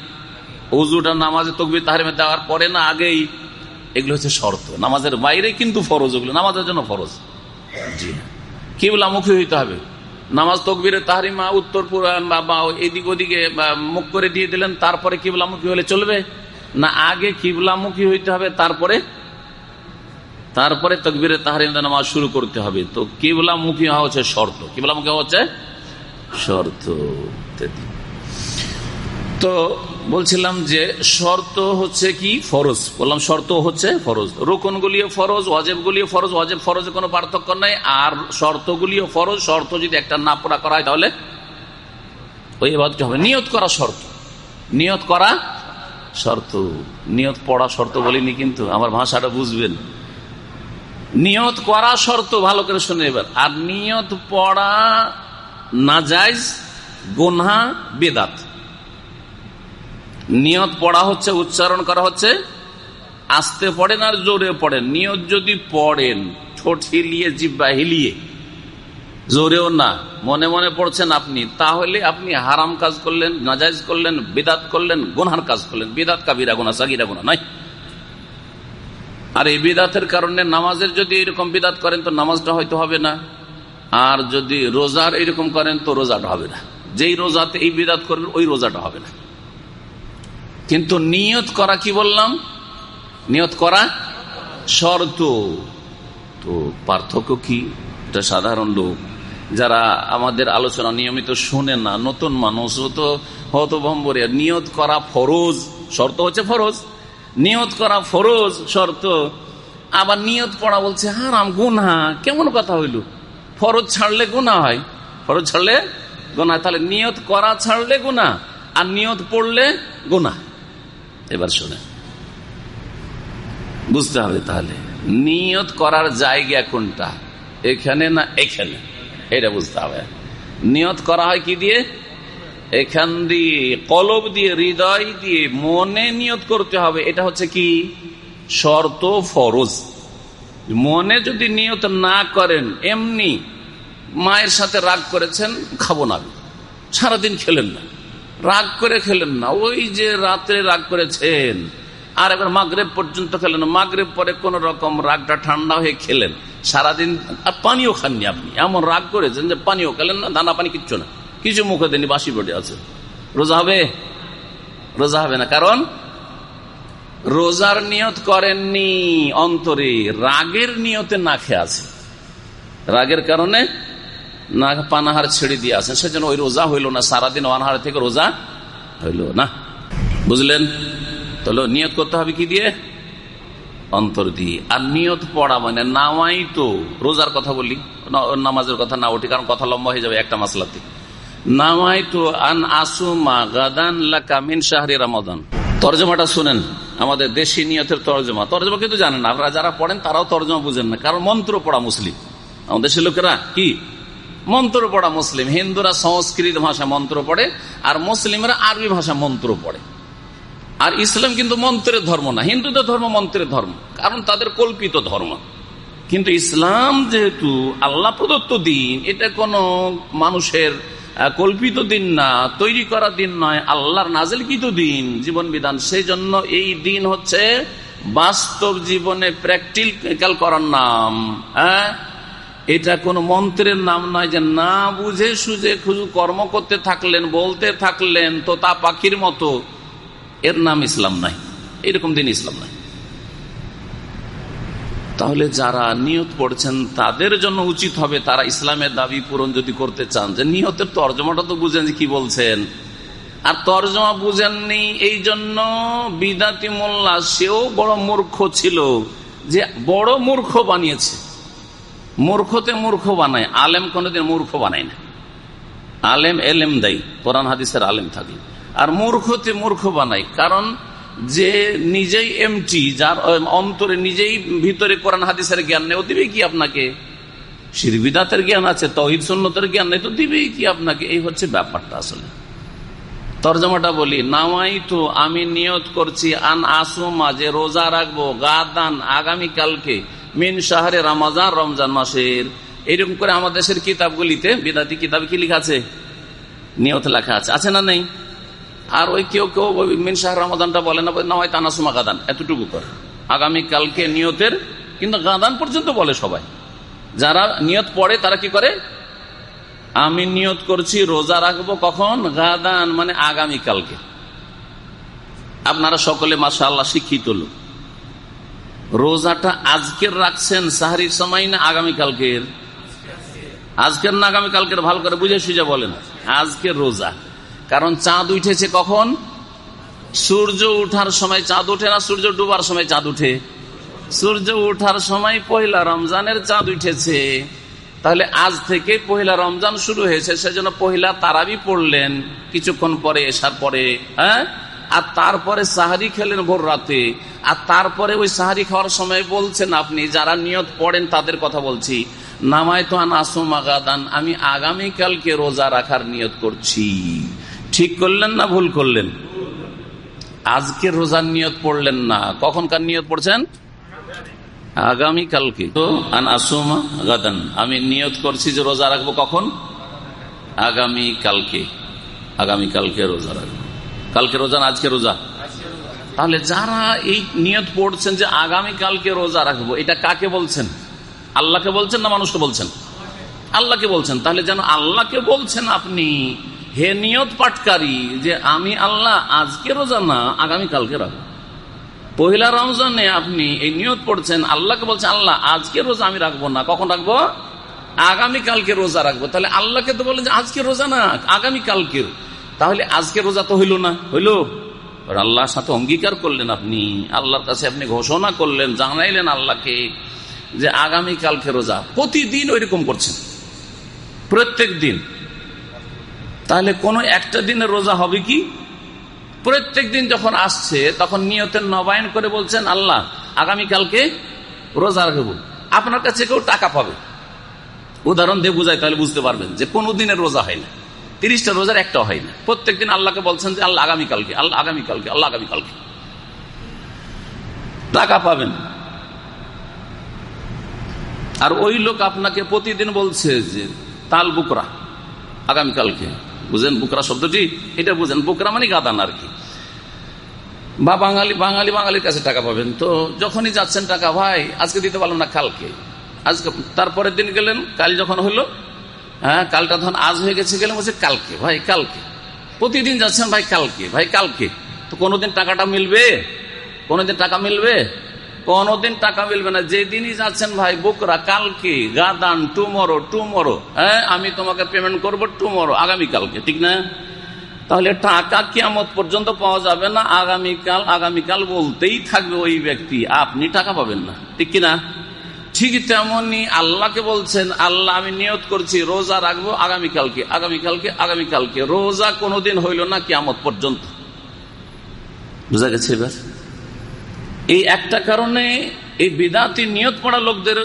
Speaker 1: উজুটা নামাজে তকবির তাহারিমে দেওয়ার পরে না, আগেই। এগুলো হচ্ছে শর্ত। নামাজের বাইরে কিন্তু ফরজ, ওগুলো নামাজের জন্য ফরজ। জি। কিবলামুখী হইতে হবে। নামাজ তকবিরে তাহারিমা, উত্তর বা এদিক ওদিকে মুখ করে দিয়ে দিলেন, তারপরে কিবলামুখী হলে চলবে? না, আগে কিবলামুখী হইতে হবে, তারপরে তারপরে তকবিরে তাহারিম নামাজ শুরু করতে হবে। তো কিবলামুখী হওয়া হচ্ছে শর্ত। কিবলামুখী হওয়া হচ্ছে শর্ত। তো বলছিলাম যে শর্ত হচ্ছে কি? ফরজ। বললাম শর্ত হচ্ছে ফরজ। রোকন গুলিও ফরজ অজেব গুলিও ফরজ অজেব ফরজে কোনো পার্থক্য নাই। আর শর্ত গুলিও ফরজ, শর্ত যদি একটা না পড়া করা হয় তাহলে ওই এবাদটি হবে। নিয়ত করা শর্ত। নিয়ত করা শর্ত। নিয়ত পড়া শর্ত বলিনি কিন্তু, আমার ভাষাটা বুঝবেন। নিয়ত করা শর্ত ভালো করে শুনে এবার আর নিয়ত পড়া না নাজাইজ গোনা বেদাত। নিয়ত পড়া হচ্ছে, উচ্চারণ করা হচ্ছে, আসতে পড়েন আর জোরে পড়েন। নিয়ত যদি পড়েন, ঠোঁট হিলিয়ে, জিব্বা হিলিয়ে, জোরেও না, মনে মনে পড়ছেন আপনি, তাহলে আপনি হারাম কাজ করলেন নাজাইজ করলেন, বেদাত করলেন গোনার কাজ করলেন। বেদাত কাবিরা গোনা সাগিরা গোনা নয়। আর এই বিদাতের কারণে নামাজের যদি এরকম বিদাত করেন, তো নামাজটা হয়তো হবে না। আর যদি রোজার এরকম করেন, তো রোজাটা হবে না। যেই রোজাতে এই বিদাত করবেন, ওই রোজাটা হবে না। কিন্তু নিয়ত করা কি বললাম? নিয়ত করা শর্ত। তো পার্থক্য কি? এটা সাধারণ লোক। যারা আমাদের আলোচনা নিয়মিত শুনে না, নতুন মানুষ তো হতভম্বরে। নিয়ত করা ফরজ, শর্ত হচ্ছে ফরজ। নিয়ত করা ফরজ, শর্ত। আবার নিয়ত পড়া বলছে, হারাম গুনা কেমন কথা হইল? ফরজ ছাড়লে গুনা হয়। ফরজ ছাড়লে গুনা তাহলে নিয়ত করা ছাড়লে গুনা আর নিয়ত পড়লে গুনা এবার শুনে। বুঝতে হবে তাহলে, নিয়ত করার জায়গা কোনটা? এখানে না এখানে? এটা বুঝতে হবে। নিয়ত করা হয় কি দিয়ে? এখান দিয়ে, কলব দিয়ে, হৃদয় দিয়ে, মনে নিয়ত করতে হবে। এটা হচ্ছে কি? শর্ত ফরজ। মনে যদি নিয়ত না করেন, এমনি মায়ের সাথে রাগ করেছেন, খাব না। সারাদিন খেলেন না। রাগ করে খেলেন না। ওই যে রাত্রে রাগ করেছেন। আর একবার মাগরেব পর্যন্ত খেলেন। মাগরেব পরে কোন রকম রাগটা ঠান্ডা হয়ে খেলেন। সারাদিন, আর পানিও খাননি আপনি। এমন রাগ করেছেন যে পানিও খেলেন না, দানা পানি কিচ্ছু না। কিছু মুখে দেনি বাসি পড়ে আছে। রোজা হবে? রোজা হবে না। কারণ রোজার নিয়ত করেননি, অন্তরে রাগের নিয়তে না খেয়ে আছে। রাগের কারণে না পানাহার ছেড়ে দিয়ে আছেন সেজন্য ওই রোজা হইল না, সারাদিন অনাহার থেকে রোজা হইল না। বুঝলেন? তাহলে নিয়ত করতে হবে কি দিয়ে? অন্তর দিয়ে। আর নিয়ত পড়া মানে নামাই তো, রোজার কথা বলি নামাজের কথা না উঠি, কারণ কথা লম্বা হয়ে যাবে একটা মাসলাতে। নামাই তো, আন আসুমা গাদান লাকামিন শাহরি রামাদান। তর্জমাটা শুনেন, আমাদের দেশি নিয়তের তর্জমা। তর্জমা কিন্তু জানেন আপনারা যারা পড়েন তারাও তর্জমা বুঝেন না, কারণ মন্ত্র পড়া মুসলিম। আমাদের দেশের লোকেরা কি? মন্ত্র পড়া মুসলিম। হিন্দুরা সংস্কৃত ভাষা মন্ত্র পড়ে, আর মুসলিমরা আরবি ভাষা মন্ত্র পড়ে। আর ইসলাম কিন্তু মন্ত্রের ধর্ম না। হিন্দুদের ধর্ম মন্ত্রের ধর্ম, কারণ তাদের কল্পিত ধর্ম। কিন্তু ইসলাম যেহেতু আল্লাহ প্রদত্ত দিন, এটা কোন মানুষের কল্পিত দিন না, তৈরি করা দিন নয়, আল্লাহর নাজেলকৃত দিন, জীবন বিধান। সেই জন্য এই দিন হচ্ছে বাস্তব জীবনে প্র্যাকটিক্যাল করার নাম হ্যাঁ? এটা কোন মন্ত্রের নাম নয় যে না বুঝে সুঝে খুঁজু কর্ম করতে থাকলেন, বলতে থাকলেন তো তা পাখির মতো। এর নাম ইসলাম নাই। এরকম দিন ইসলাম নাই। তাহলে যারা নিয়ত পড়ছেন তাদের জন্য উচিত হবে তারা ইসলামের দাবি পূরণ যদি করতে চান। যে নিয়তের তর্জমাটা তো বুঝেন কি বলছেন। আর তর্জমা বুঝেননি, এই জন্য বিদাতি মোল্লা সেও বড় মূর্খ ছিল, যে বড় মূর্খ বানিয়েছে। মূর্খতে মূর্খ বানায়, আলেম কোনদিন মূর্খ বানায় না। আলেম এলেম দেয় কোরআন হাদিসের আলেম থাকে। আর মূর্খতে মূর্খ বানায়, কারণ যে নিজেই এমটি, যার অন্তরে নিজেই ভিতরে কোরআন হাদিসের জ্ঞান নেই, ও দিবে কি আপনাকে? শিরবিদাতের জ্ঞান আছে, তহিদ সন্ন্যতের জ্ঞান নেই, তো দিবেই কি আপনাকে? এই হচ্ছে ব্যাপারটা আসলে। তর্জমাটা বলি, নামাই তো আমি নিয়ত করছি, আন আসুমা, যে রোজা রাখব গাদান আগামীকালকে মিন শাহরে রামাজান, রমজান মাসের। এইরকম করে আমাদের দেশের কিতাবগুলিতে বিদাতি কিতাব কি লেখা আছে? নিয়ত লেখা আছে। আছে না নেই? আর ওই কেউ কেউ মিন শাহ রমাদানটা বলে না না হয় তানাসুমা গাদান, এতটুকু করে। আগামীকালকে নিয়তের, কিন্তু গাদান পর্যন্ত বলে সবাই। যারা নিয়ত পড়ে, তারা কি করে? আমি নিয়ত করছি, রোজা রাখব কখন? গাদান মানে আগামীকালকে আপনারা সকলে মাসা আল্লাহ শিক্ষিত লোক। রোজাটা আজকের রাখছেন সাহারির সময় না আগামীকালকের? আজকের না আগামীকালকের? ভালো করে বুঝে সুঝে বলেন। আজকের রোজা। কারণ চাঁদ উঠেছে কখন? সূর্য উঠার সময় চাঁদ উঠে না সূর্য ডুবার সময় চাঁদ উঠে? সূর্য উঠার সময় পহিলা রমজানের চাঁদ উঠেছে। তাহলে আজ থেকে পহিলা রমজান শুরু হয়েছে, সেজন্য পহিলা তারাবি পড়লেন কিছুক্ষণ পরে, এসার পরে হ্যাঁ? আর তারপরে সাহারি খেলেন ভোর রাতে। আর তারপরে ওই সাহারি খাওয়ার সময় বলছেন আপনি, যারা নিয়ত পড়েন তাদের কথা বলছি। নামায় তো আনাসুম আগাদান আমি আগামীকালকে রোজা রাখার নিয়ত করছি। ঠিক করলেন না ভুল করলেন? আজকে রোজার নিয়ত পড়লেন না। কখনকার নিয়ত পড়ছেন? আগামীকালকে। তো আনাসুমা গাদান আমি নিয়ত করছি যে রোজা রাখব কখন? আগামী কালকে আগামী কালকে রোজা রাখব। কালকে রোজা আজকে রোজা? তাহলে যারা এই নিয়ত পড়ছেন যে আগামী কালকে রোজা রাখব, এটা কাকে বলছেন? আল্লাহকে বলছেন না মানুষকে বলছেন? আল্লাহকে বলছেন। তাহলে যেন আল্লাহকে বলছেন আপনি, হে নিয়ত পাটকারী যে আমি আল্লাহ, আজকে রোজা না, আগামী কালকে রাখব। পহিলা রমজানে আপনি এই নিয়ত পড়ছেন, আল্লাহকে বলছেন, আল্লাহ, আজকে রোজা আমি রাখব না। কখন রাখব? আগামী কালকে রোজা রাখব। তাহলে আল্লাহকে তো বলেন যে আজকে রোজা না, আগামী কালকের। তাহলে আজকে রোজা তো হইল না। হইল? আল্লাহর সাথে অঙ্গীকার করলেন আপনি। আল্লাহর কাছে আপনি ঘোষণা করলেন, জানাইলেন আল্লাহকে যে আগামী কালকে রোজা। প্রতিদিন ওইরকম করছেন। প্রত্যেক দিন। তাহলে কোন একটা দিনের রোজা হবে কি? প্রত্যেক দিন যখন আসছে, তখন নিয়তের নবায়ন করে বলছেন, আল্লাহ, আগামীকালকে রোজা রাখব। আপনার কাছে কেউ টাকা পাবে? উদাহরণ দিয়ে বুঝাই তাহলে বুঝতে পারবেন যে কোনো দিনের রোজা হয় না। তিরিশটা রোজার একটা হয় না। প্রত্যেক দিন আল্লাহকে বলছেন যে, আল্লাহ আগামীকালকে আল্লাহ আগামীকালকে আল্লাহ আগামীকালকে টাকা পাবেন। আর ওই লোক আপনাকে প্রতিদিন বলছে যে, তাল বুকরা আগামীকালকে বুঝেন বুকরা শব্দটি? এটা বুঝেন, বুকরা মানে গাদান আর কি। বা বাঙালি বাঙালি, বাঙালির কাছে টাকা পাবেন। তো যখনই যাচ্ছেন টাকা, ভাই, আজকে দিতে পারলাম না কালকে। আজকে, তারপরের দিন গেলেন, কাল যখন হলো হ্যাঁ কালটা তখন আজ হয়ে গেছে গেলে বলছে কালকে, ভাই, কালকে। প্রতিদিন যাচ্ছেন, ভাই, কালকে ভাই, কালকে। তো কোনোদিন টাকাটা মিলবে? কোনোদিন টাকা মিলবে? কোনদিন টাকা মিলবে না। যেদিনই যাচ্ছেন, ভাই, বুকরা, কালকে, গাদান, টুমরো টুমরো হ্যাঁ আমি তোমাকে পেমেন্ট করব টুমরো আগামীকালকে ঠিক না? তাহলে টাকা কিয়ামত পর্যন্ত পাওয়া যাবে না। আগামীকাল আগামীকাল বলতেই থাকবে ওই ব্যক্তি, আপনি টাকা পাবেন না, ঠিক কিনা? ঠিক তেমনি আল্লাহকে বলছেন, আল্লাহ, আমি নিয়ত করছি, রোজা রাখব আগামীকালকে আগামীকালকে আগামীকালকে। রোজা কোনোদিন হইল না কিয়ামত পর্যন্ত। বুঝা গেছে এবার? এই একটা কারণে এই বিদাতি নিয়ত পড়া লোকদের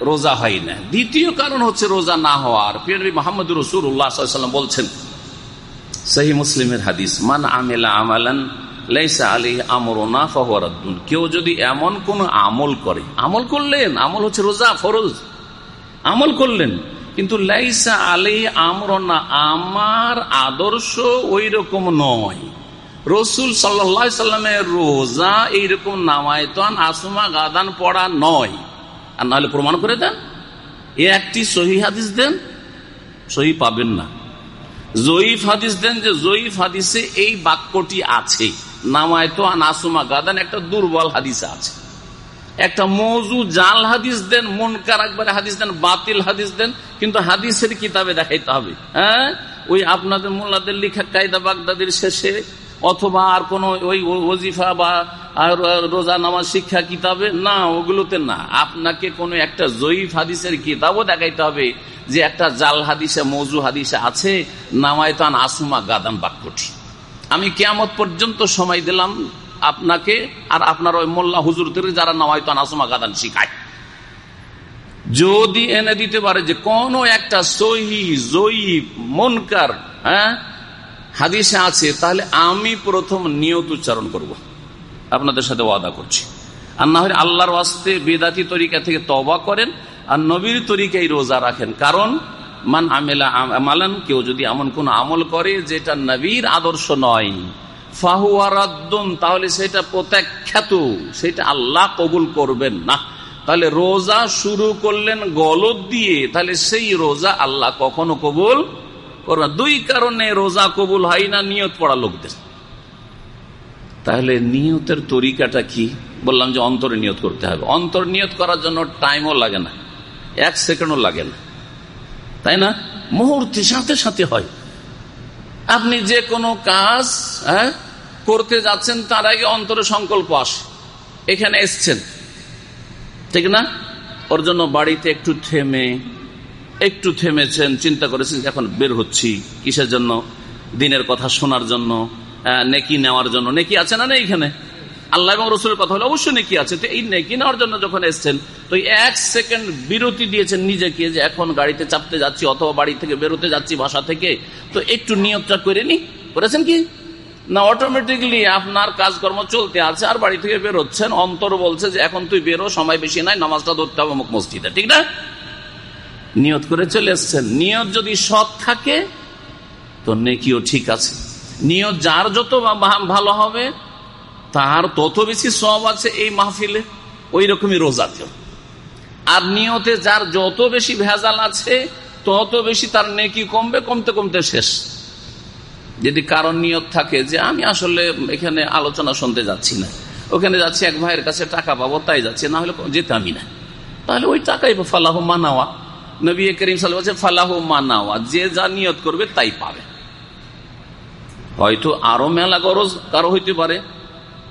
Speaker 1: রোজা হয় না। দ্বিতীয় কারণ হচ্ছে রোজা না হওয়ার পিরবি মোহাম্মদ রসুর উল্লাহাম বলছেন সেই মুসলিমের হাদিস, মান আমেলা আমালান লাইসা আলী আমরনা ফহরাদ্দুন কেউ যদি এমন কোন আমল করে, আমল করলেন, আমল হচ্ছে রোজা, ফরজ। আমল করলেন, কিন্তু লাইসা আলী আমরনা আমার আদর্শ ওই রকম নয়। রসুল সাল্লামের রোজা এইরকম নামায়তন, আসমা, গাদান পড়া নয়। আর নাহলে প্রমাণ করে দেন। এ একটি সহি হাদিস দেন, সহি পাবেন না। জয়ীফ হাদিস দেন যে জয়ীফ হাদিসে এই বাক্যটি আছে। নামায়তো নাসুমা গাদান, একটা দুর্বল হাদিস আছে। একটা মৌজু জাল হাদিস দেন, মনকার একবারে হাদিস দেন, বাতিল হাদিস দেন, কিন্তু হাদিসের কিতাবে দেখাইতে হবে। হ্যাঁ? ওই আপনাদের মোল্লাদের লিখা কায়দা বাগদাদের শেষে, অথবা আর কোন ওই ওজিফা বা রোজা নামাজ শিক্ষা কিতাবে, না, ওগুলোতে না। আপনাকে কোনো একটা জয়ীফ হাদিসের কিতাবও দেখাইতে হবে যে একটা জাল হাদিসে, মৌজু হাদিসে আছে নামায়তান আসুমা গাদান বাক্যটি। আমি কেয়ামত পর্যন্ত সময় দিলাম আপনাকে আর আপনার ওই মোল্লা হুজুরদের যারা নামায়তান আসুমা গাদান শিখায়। যদি এনে দিতে পারে যে কোন একটা সহি মনকার হ্যাঁ হাদিসে আছে, তাহলে আমি প্রথম নিয়ত উচ্চারণ করব। আপনাদের সাথে ওয়াদা করছি। আর না হলে আল্লাহর ওয়াস্তে বেদাতি তরিকা থেকে তবা করেন আর নবীর তরিকাই রোজা রাখেন। কারণ মান আমেলা আমালান, কেউ যদি এমন কোন আমল করে যেটা নবীর আদর্শ নয় তাহলে সেটা প্রত্যাখ্যাত সেটা আল্লাহ কবুল করবেন না। তাহলে রোজা শুরু করলেন গলত দিয়ে, তাহলে সেই রোজা আল্লাহ কখনো কবুল করবে দুই কারণে রোজা কবুল হয় না, নিয়ত পড়া লোকদের। তাহলে নিয়তের তরিকাটা কি? বললাম যে অন্তরে নিয়ত করতে হবে। অন্তর নিয়ত করার জন্য টাইমও লাগে না, এক সেকেন্ডও লাগে না। তাই না? মুহূর্তে সাথে সাথে হয়। আপনি যে কোনো কাজ হ্যাঁ করতে যাচ্ছেন, তার আগে অন্তরে সংকল্প আসে। এখানে এসছেন। ঠিক না? ওর জন্য বাড়িতে একটু থেমে, একটু থেমেছেন, চিন্তা করেছেন এখন বের হচ্ছি কিসের জন্য? দিনের কথা শোনার জন্য নেকি নেওয়ার জন্য। নেকি আছে না এখানে? আল্লাহ এবং রসুলের কথা হলো, অবশ্যই নেকি আছে। তো এই নেকি নেওয়ার জন্য যখন এসছেন, তো এক সেকেন্ড বিরতি দিয়েছেন নিজেকে যে এখন গাড়িতে চাপতে যাচ্ছি অথবা বাড়ি থেকে বেরোতে যাচ্ছি বাসা থেকে, তো একটু নিয়তটা করে নি। করেছেন কি? না অটোমেটিকলি আপনার কাজকর্ম চলতে আছে আর বাড়ি থেকে বেরোচ্ছেন। অন্তর বলছে যে এখন তুই বেরো, সময় বেশি নাই, নামাজটা ধরতে হবে মুখ মসজিদে, ঠিক না? নিয়ত করে চলে এসছেন। নিয়ত যদি সৎ থাকে, তো নেকিও ঠিক আছে। নিয়ত যার যত ভালো হবে তার তত বেশি সব আছে এই মাহফিলে, ওই রকমই রোজাতেও আর নিয়তে যার যত বেশি ভেজাল আছে, তত বেশি তার নেকি কমবে, কমতে কমতে শেষ। যদি কারণ নিয়ত থাকে যে আমি আসলে এখানে আলোচনা শুনতে যাচ্ছি না, ওখানে যাচ্ছি, এক ভাইয়ের কাছে টাকা পাবো, তাই যাচ্ছি, না হলে যেতে আমি না। তাহলে ওই টাকাই ফালাহ মানাওয়া। নবী করিম সাল বলছে ফালাহ মানাওয়া, যে যা নিয়ত করবে তাই পাবে। হয়তো আরও মেলা গরজ কারও হইতে পারে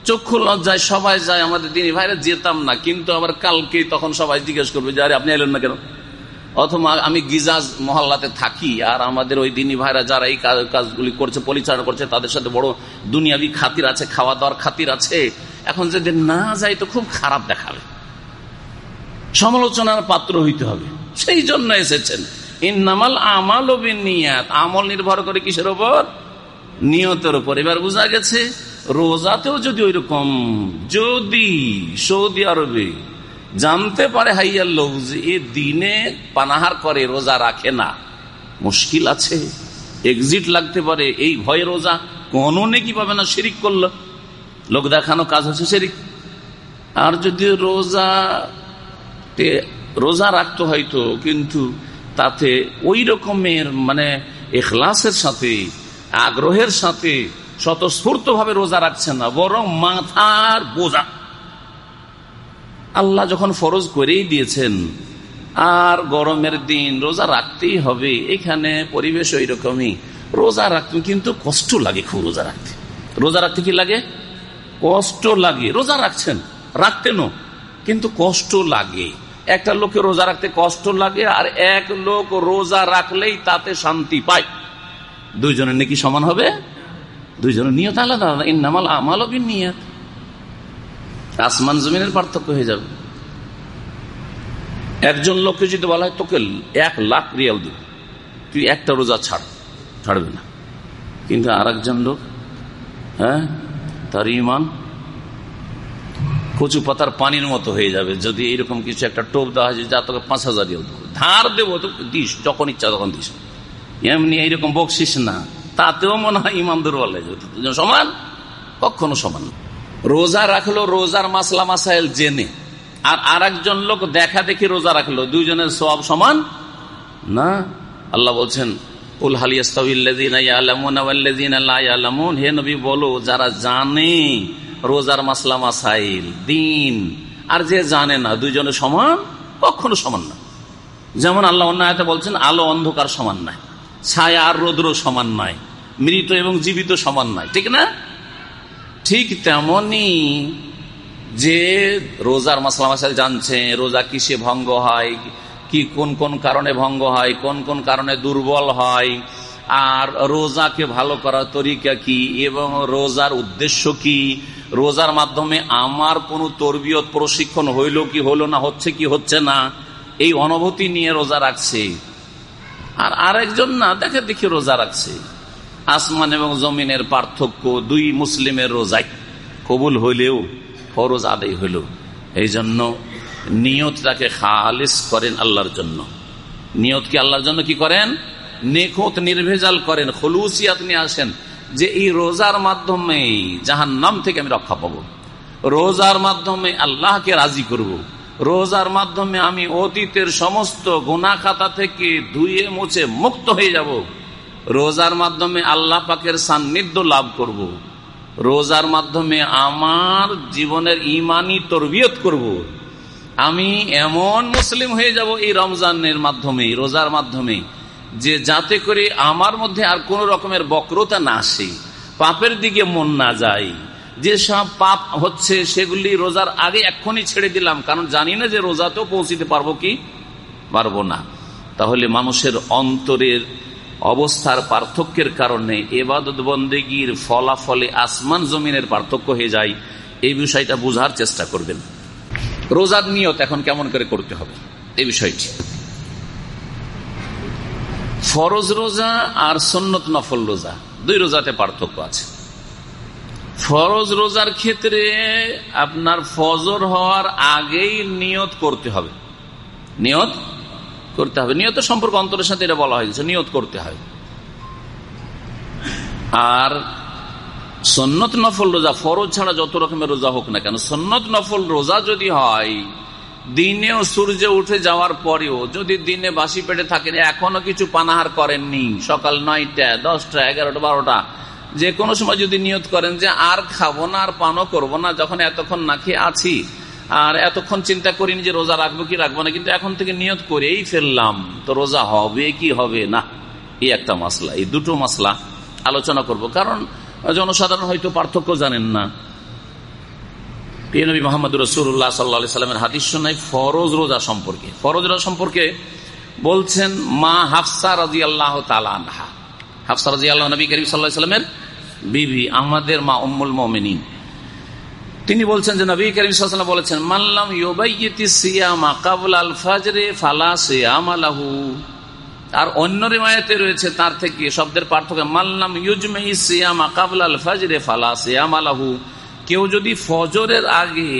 Speaker 1: চক্ষু লজ্জায় সবাই যায়, আমাদের দিনী ভাইরা যেতাম না। কিন্তু আবার কালকে তখন সবাই জিজ্ঞেস করবে যে, আরে, আপনি এলেন না কেন? অথবা আমি গিজাজ মহল্লাতে থাকি, আর আমাদের ওই দিনী ভাইরা যারা এই কাজগুলি করছে, পরিচালনা করছে, তাদের সাথে বড় দুনিয়াবি খাতির আছে খাওয়া দাওয়ার খাতির আছে। এখন যদি না যাই তো খুব খারাপ দেখাবে। সমালোচনার পাত্র হইতে হবে। সেই জন্য এসেছেন। ইন্নামাল আমাল নিয়াত আমল নির্ভর করে কিসের ওপর নিয়তের উপর। এবার বোঝা গেছে রোজাতেও যদি ওই রকম যদি সৌদি আরবে জানতে পারে হাইয়ার লোক যে এ দিনে পানাহার করে, রোজা রাখে না। মুশকিল আছে। এক্সিট লাগতে পারে, এই ভয়ে রোজা কোনো নেকি পাবে না, শিরিক করল। লোক দেখানো কাজ হচ্ছে শিরিক। আর যদি রোজা রোজা রাখতো হয়তো, কিন্তু তাতে ওই রকমের মানে এখলাসের সাথে, আগ্রহের সাথে স্বতঃস্ফূর্ত ভাবে রোজা রাখছেন না, বরং মাথার বোঝা। আল্লাহ যখন ফরজ করেই দিয়েছেন, আর গরমের দিন রোজা রাখতেই হবে, এখানে পরিবেশ ওই রকমই রোজা রাখতে কিন্তু কষ্ট লাগে খুব রোজা রাখতে। রোজা রাখতে কি লাগে? কষ্ট লাগে। রোজা রাখছেন রাখতেনও কিন্তু কষ্ট লাগে। একটা লোকে রোজা রাখতে কষ্ট লাগে, আর এক লোক রোজা রাখলেই তাতে শান্তি পায়। দুইজনের নাকি সমান হবে? দুইজনের নিয়ত আলাদা আলাদা। ইন্নামাল আমালও নিয়ত আসমান জমিনের পার্থক্য হয়ে যাবে। একজন লোককে যদি বলা হয়, তোকে এক লাখ রিয়াল দিব। তুই একটা রোজা ছাড়, ছাড়বে না। কিন্তু আর একজন লোক হ্যাঁ তার ইমান কচু পাতার পানির মতো হয়ে যাবে। যদি এইরকম কিছু একটা টোপ দেওয়া হয়, যা তোকে পাঁচ হাজার ধার দেবো তো দিস, যখন ইচ্ছা তখন দিস। এমনি এইরকম বকশিস না। তাতেও মনে হয় ইমান দুর্বল হয়ে যাবে সমান, কখনো সমান রোজা রাখল, রোজার মাসলা মাসাইল জেনে। আর আর একজন লোক দেখা দেখি রোজা রাখল, দুইজনের সব সমান না? আল্লাহ বলছেন বলো, যারা জানে রোজার মাসলা মাসাইল, দিন, আর যে জানে না সমান সমান যেমন আল্লাহ বলছেন, আলো অন্ধকার সমান নাই। ছায়া আর রৌদ্র সমান নয়, মৃত এবং জীবিত সমান নয়, ঠিক না? ঠিক তেমনি যে রোজার মাসলা মাসাল জানছে, রোজা কিসে ভঙ্গ হয়, কি কোন কোন কারণে ভঙ্গ হয়, কোন কোন কারণে দুর্বল হয়, আর রোজাকে ভালো করার তরিকা কি, এবং রোজার উদ্দেশ্য কি, রোজার মাধ্যমে আমার কোনো তরবিয়ত প্রশিক্ষণ হইল কি, হলো না, হচ্ছে কি, হচ্ছে না, এই অনুভূতি নিয়ে রোজা রাখছে। আর আরেকজন না, দেখে দেখে রোজা রাখছে। আসমান এবং জমিনের পার্থক্য, দুই মুসলিমের রোজাই। কবুল হইলেও, ফরজ আদায় হইল। এই জন্য নিয়তটাকে খালিস করেন আল্লাহর জন্য। নিয়তকে আল্লাহর জন্য কি করেন? নেখত নির্ভেজাল করেন, খলুসিয়াত নিয়ে আসেন যে এই রোজার মাধ্যমে জাহান নাম থেকে আমি রক্ষা পাবো। রোজার মাধ্যমে আল্লাহকে রাজি করব। রোজার মাধ্যমে আমি অতীতের সমস্ত গুনা খাতা থেকে ধুয়ে মুছে মুক্ত হয়ে যাব রোজার মাধ্যমে আল্লাহ পাকের সান্নিধ্য লাভ করব। রোজার মাধ্যমে আমার জীবনের ইমানি তরবিয়ত করব। আমি এমন মুসলিম হয়ে যাব এই রমজানের মাধ্যমে, রোজার মাধ্যমে, যে যাতে করে আমার মধ্যে আর কোন রকমের বক্রতা না আসে, পাপের দিকে মন না যায় যে সব পাপ হচ্ছে সেগুলি রোজার আগে এক্ষুনি ছেড়ে দিলাম। কারণ জানি না যে রোজাতেও পৌঁছিতে পারব কি? পারব না। তাহলে মানুষের অন্তরের অবস্থার পার্থক্যের কারণে এবাদত বন্দেগীর ফলাফলে আসমান জমিনের পার্থক্য হয়ে যায়। এই বিষয়টা বোঝার চেষ্টা করবেন। রোজার নিয়ত এখন কেমন করে করতে হবে? এই বিষয়টি। ফরজ রোজা আর সন্নত নফল রোজা, দুই রোজাতে পার্থক্য আছে। ফরজ রোজার ক্ষেত্রে আপনার ফজর হওয়ার আগেই নিয়ত করতে হবে। নিয়ত করতে হবে। নিয়ত সম্পর্ক অন্তরের সাথে এটা বলা হয়েছে, নিয়ত করতে হয় আর সন্নত নফল রোজা, ফরজ ছাড়া যত রকমের রোজা হোক না কেন সন্নত নফল রোজা যদি হয়, দিনেও সূর্য উঠে যাওয়ার পরেও যদি দিনে বাসি পেটে থাকেন, এখনও কিছু পানাহার করেননি, সকাল নয়টা দশটা এগারোটা, বারোটা যে কোনো সময় যদি নিয়ত করেন যে আর খাব না, আর পানও করব না, যখন এতক্ষণ না খেয়ে আছি, আর এতক্ষণ চিন্তা করিনি যে রোজা রাখব কি রাখব না, কিন্তু এখন থেকে নিয়ত করেই ফেললাম, তো রোজা হবে কি হবে না? এই একটা মাসলা, এই দুটো মাসলা আলোচনা করব। কারণ জনসাধারণ হয়তো পার্থক্য জানেন না। নবী মোহাম্মদ রসুল্লাহ সাল্লা সাল্লামের হাদিস শোনায় ফরজ রোজা সম্পর্কে। ফরজ রোজা সম্পর্কে বলছেন মা হাফসা রাজি আল্লাহ তালানহা হাফসা রাজি আল্লাহ নবী করিম সাল্লাহ সাল্লামের বিবি, আমাদের মা উম্মুল মমিনিন। তিনি বলছেন যে নবী করিম সাল্লাম বলেছেন মাল্লাম ইয়োবাইয়তি সিয়ামা কাবুল আল ফাজরে ফালা সিয়াম আলাহু আর অন্য রেমায়াতে রয়েছে তার থেকে শব্দের পার্থক্য মাল্লাম ইউজমেই সিয়ামা কাবুল আল ফাজরে ফালা সিয়াম আলাহু কেউ যদি ফজরের আগে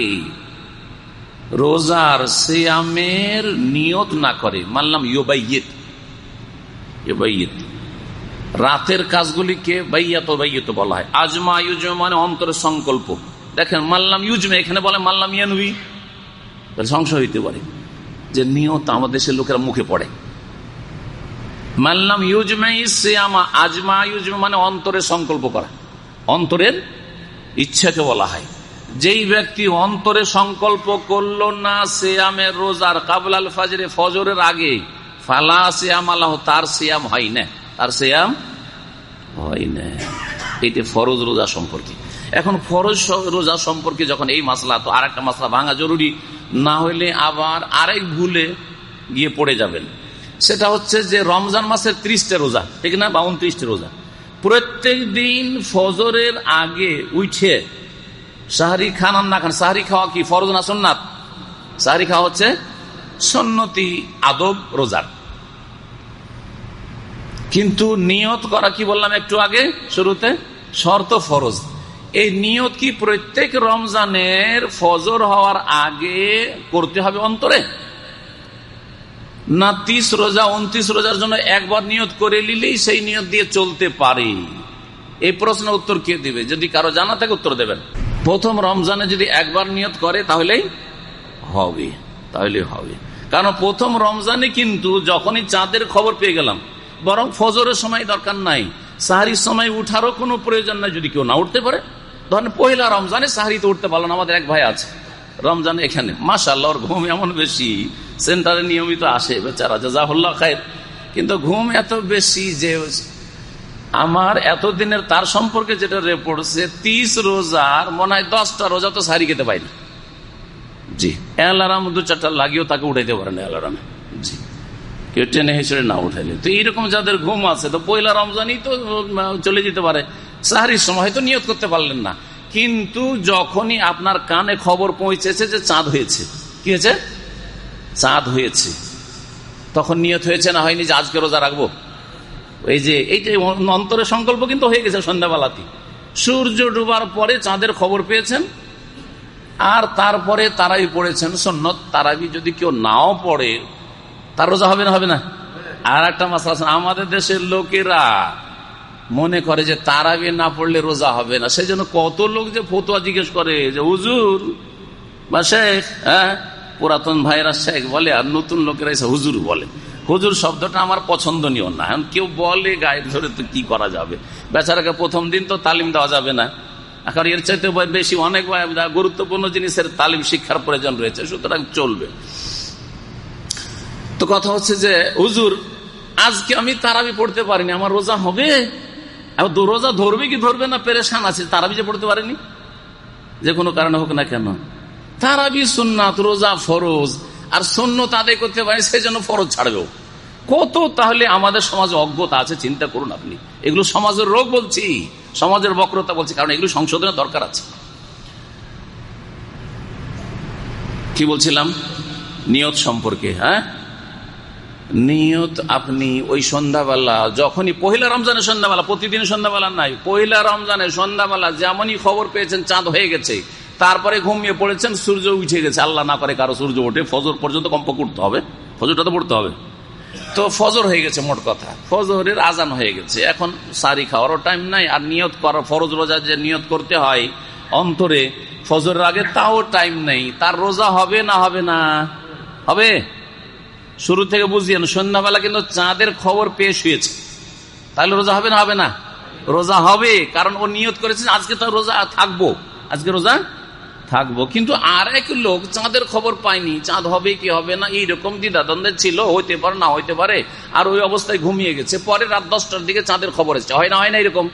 Speaker 1: রোজার সিয়ামের নিয়ত না করে মানলাম ইয়োবাইয়েত ইয়োবাইয়েত রাতের কাজগুলিকে বাইয়াত বাইয়ত বলা হয়। আজমা ইউজমা মানে অন্তরের সংকল্প। দেখেন, মাল্লাম ইউজমে, এখানে বলে মাল্লাম ইয়ানুবি। সংশয় হইতে পারে যে নিয়ত আমাদের দেশের লোকেরা মুখে পড়ে। মাল্লাম ইউজমে সিয়ামা, আজমা ইউজমা মানে অন্তরের সংকল্প করা। অন্তরের ইচ্ছাকে বলা হয়। যেই ব্যক্তি অন্তরে সংকল্প করল না সিয়ামের রোজার কাবুল আল ফাজরে ফজরের আগে, ফালা সিয়াম আল্লাহ, তার সিয়াম হয় না। তার সিয়াম? হয় না। এটি ফরজ রোজা সম্পর্কে। এখন ফরজ রোজা সম্পর্কে যখন এই মাসলা, তো আর একটা মাসলা ভাঙা জরুরি। না হইলে আবার আরেক ভুলে গিয়ে পড়ে যাবেন। সেটা হচ্ছে যে রমজান মাসের ত্রিশটা রোজা, ঠিক না? বা উনত্রিশটা রোজা। প্রত্যেক দিন ফজরের আগে উঠে সাহারি খান না খান সাহারি খাওয়া কি ফরজ না সন্ন্যাত সাহারি খাওয়া হচ্ছে সন্নতি আদব রোজার। কিন্তু নিয়ত করা কি বললাম একটু আগে শুরুতে? শর্ত ফরজ। এই নিয়ত কি প্রত্যেক রমজানের ফজর হওয়ার আগে করতে হবে অন্তরে? না তিস রোজা, উনত্রিশ রোজার জন্য একবার নিয়ত করে নিলেই সেই নিয়ত দিয়ে চলতে পারে? এই প্রশ্ন উত্তর কে দিবে? যদি কারও জানা থাকে উত্তর দেবেন। প্রথম রমজানে যদি একবার নিয়ত করে, তাহলেই হবে। তাহলে হবে। কারণ প্রথম রমজানে কিন্তু যখনই চাঁদের খবর পেয়ে গেলাম বরং ফজরের সময় দরকার নাই। সাহারির সময় উঠারও কোনো প্রয়োজন নাই যদি কেউ না উঠতে পারে। ধরেন পহিলা রমজানে সাহারিতে উঠতে পারল না, আমাদের এক ভাই আছে। রমজান এখানে। মাসাল্লাহর ঘুম এমন বেশি, সেন্টারে নিয়মিত আসে, বেচারা জাজাহুল্লাহ খায়ের। কিন্তু ঘুম এত বেশি যে আমার এতদিনের তার সম্পর্কে যেটা রেপোর্ট সে তিস রোজার, মনে হয় দশটা রোজা তো সারি খেতে পাইনি। জি অ্যালারাম দু চারটা লাগিয়েও তাকে উঠাইতে পারেন অ্যালারামে জি। কেউ টেনে হেসড়ে না উঠাইলে। তো এইরকম যাদের ঘুম আছে, তো পয়লা রমজানই তো চলে যেতে পারে। সাহারির সময় তো নিয়ত করতে পারলেন না। কিন্তু যখনই আপনার কানে খবর পৌঁছেছে যে চাঁদ হয়েছে, কি হয়েছে? চাঁদ হয়েছে। তখন নিয়ত হয়েছে না হয়নি যে আজকে রোজা রাখব? এই যে এই যে অন্তরের সংকল্প কিন্তু হয়ে গেছে সন্ধ্যাবেলাতে সূর্য ডুবার পরে চাঁদের খবর পেয়েছেন, আর তারপরে তারাই পড়েছেন। সন্ন্যত তারাবি যদি কেউ নাও পড়ে তার রোজা হবে না হবে না? আর একটা মাসা আছে, আমাদের দেশের লোকেরা মনে করে যে তারাবি না পড়লে রোজা হবে না। সেই জন্য কত লোক যে ফতুয়া জিজ্ঞেস করে যে, হুজুর, বা শেখ হ্যাঁ? পুরাতন ভাইরা শেখ বলে আর নতুন লোকেরা এসে হুজুর বলে। হুজুর শব্দটা আমার পছন্দনীয় না। এখন কেউ বলে গায়ে ধরে তো কি করা যাবে? বেচারাকে প্রথম দিন তো তালিম দেওয়া যাবে না। এখন এর চাইতে বেশি অনেক গুরুত্বপূর্ণ জিনিসের তালিম শিক্ষার প্রয়োজন রয়েছে, সুতরাং চলবে। তো কথা হচ্ছে যে, হুজুর, আজকে আমি তারাবি পড়তে পারিনি, আমার রোজা হবে? রোজা ধরবে কি ধরবে না? পেরেশান আছে, তারাবি যে পড়তে পারেনি? যে কোনো কারণে হোক না কেন। তারাবি সুন্নাত, রোজা ফরজ, আর সৈন্য তাদের করতে পারে সেই জন্য ফরজ ছাড়বেও। কত তাহলে আমাদের সমাজে অজ্ঞতা আছে, চিন্তা করুন আপনি। এগুলো সমাজের রোগ বলছি, সমাজের বক্রতা বলছি, কারণ এগুলো সংশোধনের দরকার আছে। কি বলছিলাম? নিয়ত সম্পর্কে হ্যাঁ? নিয়ত আপনি ওই সন্ধ্যাবেলা, যখনই পহিলা রমজানের সন্ধ্যাবেলা প্রতিদিন সন্ধ্যাবেলা নাই, পহিলা রমজানের সন্ধ্যাবেলা যেমনই খবর পেয়েছেন, চাঁদ হয়ে গেছে, তারপরে ঘুমিয়ে পড়েছেন, সূর্য উঠে গেছে, আল্লাহ না করে কারও সূর্য ওঠে, ফজর পর্যন্ত কম্প করতে হবে, ফজরটা তো পড়তে হবে। তো ফজর হয়ে গেছে মোট কথা, ফজরের আজান হয়ে গেছে, এখন সারি খাওয়ারও টাইম নাই, আর নিয়ত করার ফরজ রোজা যে নিয়ত করতে হয়, অন্তরে ফজরের আগে তাও টাইম নেই, তার রোজা হবে না হবে না, হবে? শুরু থেকে বুঝিয়েন সন্ধ্যাবেলা কিন্তু চাঁদের খবর পেয়ে শুয়েছে। তাহলে রোজা হবে না হবে না? রোজা হবে, কারণ ও নিয়ত করেছে আজকে তো রোজা থাকব। আজকে রোজা থাকব। কিন্তু আর এক লোক চাঁদের খবর পায়নি, চাঁদ হবে কি হবে না, এইরকম দ্বিধাদ্বন্দ্বে ছিল, হইতে পারে না হইতে পারে, আর ওই অবস্থায় ঘুমিয়ে গেছে। পরে রাত দশটার দিকে চাঁদের খবর এসছে। হয় না হয় না এরকম?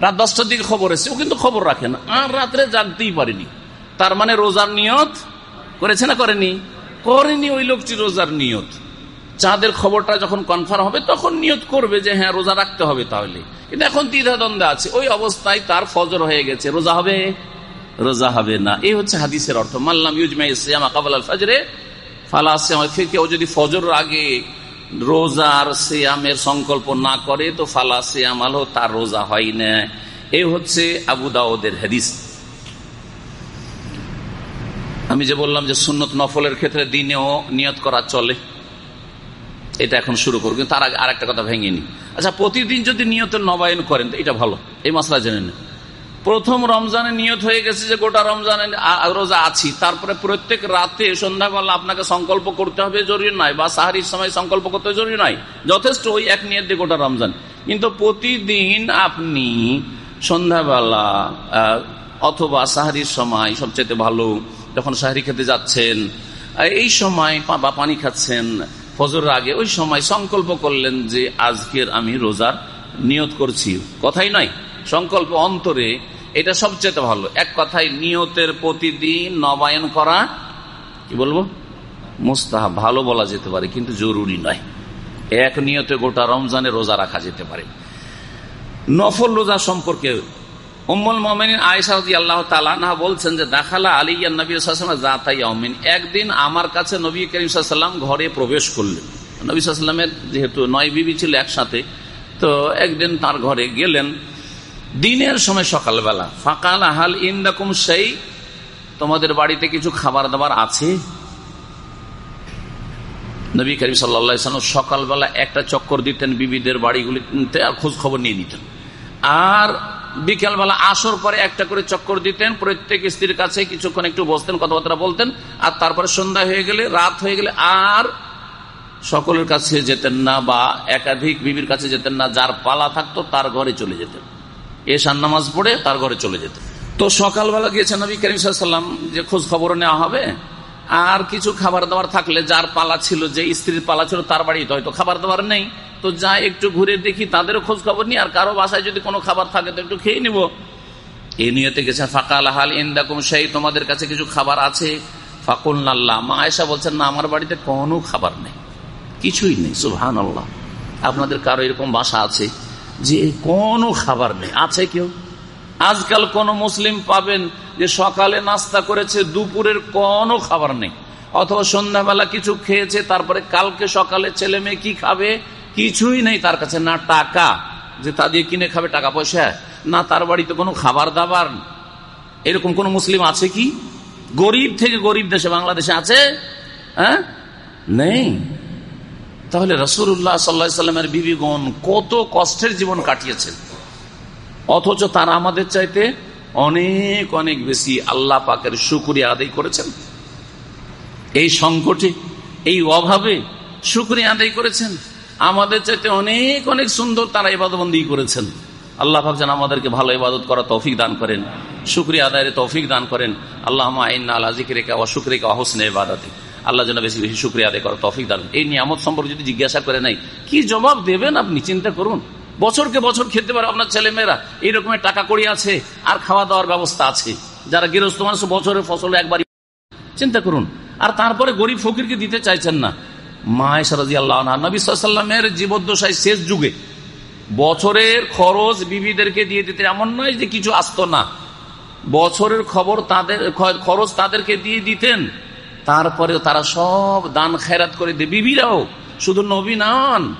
Speaker 1: রাত দশটার দিকে খবর এসছে। ও কিন্তু খবর রাখে না। আর রাত্রে জানতেই পারেনি। তার মানে রোজার নিয়ত করেছে না করেনি? করেনি ওই লোকটি রোজার নিয়ত। চাঁদের খবরটা যখন কনফার্ম হবে, তখন নিয়ত করবে যে হ্যাঁ রোজা রাখতে হবে তাহলে। কিন্তু এখন দ্বিধাদ্বন্দ্বে আছে। ওই অবস্থায় তার ফজর হয়ে গেছে। রোজা হবে? রোজা হবে না। এই হচ্ছে হাদিসের অর্থ। মাল্লাম ইউজমা কাবাল ফজরে ফালা কেউ যদি ফজর আগে রোজার সংকল্প না করে, তো ফালা সিয়াম আলো তার রোজা হয় না। এই হচ্ছে আবু দাউদের হাদিস। আমি যে বললাম যে সুন্নত নফলের ক্ষেত্রে দিনেও নিয়ত করা চলে। এটা এখন শুরু করব তার আগে আর একটা কথা ভেঙে নি। আচ্ছা প্রতিদিন যদি নিয়তের নবায়ন করেন এটা ভালো। এই মশলা জেনে নেন। প্রথম রমজানে নিয়ত হয়ে গেছে যে গোটা রমজানে রোজা আছি। তারপরে প্রত্যেক রাতে সন্ধ্যাবেলা আপনাকে সংকল্প করতে হবে, জরুরি নয়, বা সাহারির সময় সংকল্প করতে জরুরি নয়। যথেষ্ট ওই এক নিয়ত দিয়ে গোটা রমজান। কিন্তু প্রতিদিন আপনি সন্ধ্যাবেলা অথবা সাহারির সময় সবচেয়ে ভালো যখন সাহারি খেতে যাচ্ছেন এই সময় বা পানি খাচ্ছেন ফজরের আগে, ওই সময় সংকল্প করলেন যে আজকের আমি রোজার নিয়ত করছি। কথাই নয়, সংকল্প অন্তরে এটা সবচেয়ে ভালো। এক কথায় নিয়তের প্রতিদিন নবায়ন করা, কি বলব? মুস্তাহা ভালো বলা যেতে পারে, কিন্তু জরুরি নয়। এক নিয়তে গোটা রমজানে রোজা রাখা যেতে পারে। নফল রোজা সম্পর্কে উম্মুল মোমিন আয়সারদি আল্লাহ তালা বলছেন যে, দেখালা আলী নবী জাতাই অমিন একদিন আমার কাছে নবী করিম সাল্লাম ঘরে প্রবেশ করলেন। নবী সাল্লামের যেহেতু নয় বিবি ছিল একসাথে, তো একদিন তার ঘরে গেলেন। দিনের সময় সকালবেলা, ফাঁকাল আহাল ইন্দাকুম সেই তোমাদের বাড়িতে কিছু খাবার দাবার আছে? নবী করিম সাল্লা সকালবেলা একটা চক্কর দিতেন বিবিদের বাড়িগুলিতে আর খোঁজ খবর নিয়ে নিতেন। আর বিকেলবেলা আসর পরে একটা করে চক্কর দিতেন, প্রত্যেক স্ত্রীর কাছে কিছুক্ষণ একটু বসতেন, কথাবার্তা বলতেন, আর তারপরে সন্ধ্যা হয়ে গেলে, রাত হয়ে গেলে আর সকলের কাছে যেতেন না বা একাধিক বিবির কাছে যেতেন না, যার পালা থাকতো তার ঘরে চলে যেতেন। এসান নামাজ পড়ে তার ঘরে চলে যেতেন। তো সকালবেলা গিয়েছেন নবী করিম যে খোঁজ খবর নেওয়া হবে, আর কিছু খাবার দাবার থাকলে যার পালা ছিল, যে স্ত্রীর পালা ছিল তার বাড়িতে, হয়তো খাবার দাবার নেই। তো যা একটু ঘুরে দেখি, তাদেরও খোঁজ খবর নিই, আর কারও বাসায় যদি কোনো খাবার থাকে তো একটু খেয়ে নিব। এই নিয়তে গেছে ফাঁকা আলহাল ইন্দাকুম সেই তোমাদের কাছে কিছু খাবার আছে? ফাকুল নাল্লাহ মা আয়সা বলছেন, না, আমার বাড়িতে কোনো খাবার নেই, কিছুই নেই সুহান আল্লাহ আপনাদের কারও এরকম বাসা আছে যে কোনো খাবার নেই, আছে কেউ? আজকাল কোন মুসলিম পাবেন যে সকালে নাস্তা করেছে, দুপুরের কোনো খাবার নেই, অথবা সন্ধ্যাবেলা কিছু খেয়েছে, তারপরে কালকে সকালে ছেলে মেয়ে কি খাবে? কিছুই নেই তার কাছে, না টাকা যে তা দিয়ে কিনে খাবে টাকা পয়সা, না তার বাড়িতে কোনো খাবার দাবার। এরকম কোন মুসলিম আছে কি? গরিব থেকে গরিব দেশে, বাংলাদেশে আছে? হ্যাঁ? নেই। তাহলে রসুল্লাহ সাল্লা বিবিগণ কত কষ্টের জীবন কাটিয়েছেন। অথচ তারা আমাদের চাইতে অনেক অনেক বেশি আল্লাহ পাকের শুকুরিয়া আদায় করেছেন। এই সংকটে, এই অভাবে শুক্রিয়া আদায় করেছেন। আমাদের চাইতে অনেক অনেক সুন্দর তারা ইবাদবন্দি করেছেন। আল্লাহ ভাবছেন আমাদেরকে ভালো ইবাদত করা তৌফিক দান করেন, শুক্রিয়া আদায়ের তৌফিক দান করেন। আল্লাহ আইন আল্লাহ অশুক্রিকা অহসনে ইবাদাতে আল্লাহ যেন বেশি বেশি শুক্রিয়া আদায় করা তৌফিক দান এই নিয়ামত সম্পর্কে যদি জিজ্ঞাসা করে নাই, কি জবাব দেবেন আপনি? চিন্তা করুন। বছরকে বছর খেতে পারে আপনার ছেলে মেয়েরা এইরকমের টাকা কড়ি আছে, আর খাওয়া দাওয়ার ব্যবস্থা আছে। যারা গৃহস্থ মানুষ বছরের ফসল একবার চিন্তা করুন। আর তারপরে গরিব ফকিরকে দিতে চাইছেন না। মায়েশারাজি আল্লাহ নবী সাল্লামের জীবদ্দশায় শেষ যুগে বছরের খরচ বিবিদেরকে দিয়ে দিতে এমন নয় যে কিছু আসতো না। বছরের খবর তাদের, খরচ তাদেরকে দিয়ে দিতেন। তারপরে তারা সব দান খেরাত করে দিয়ে বিবিরাও শুধু নবী নান,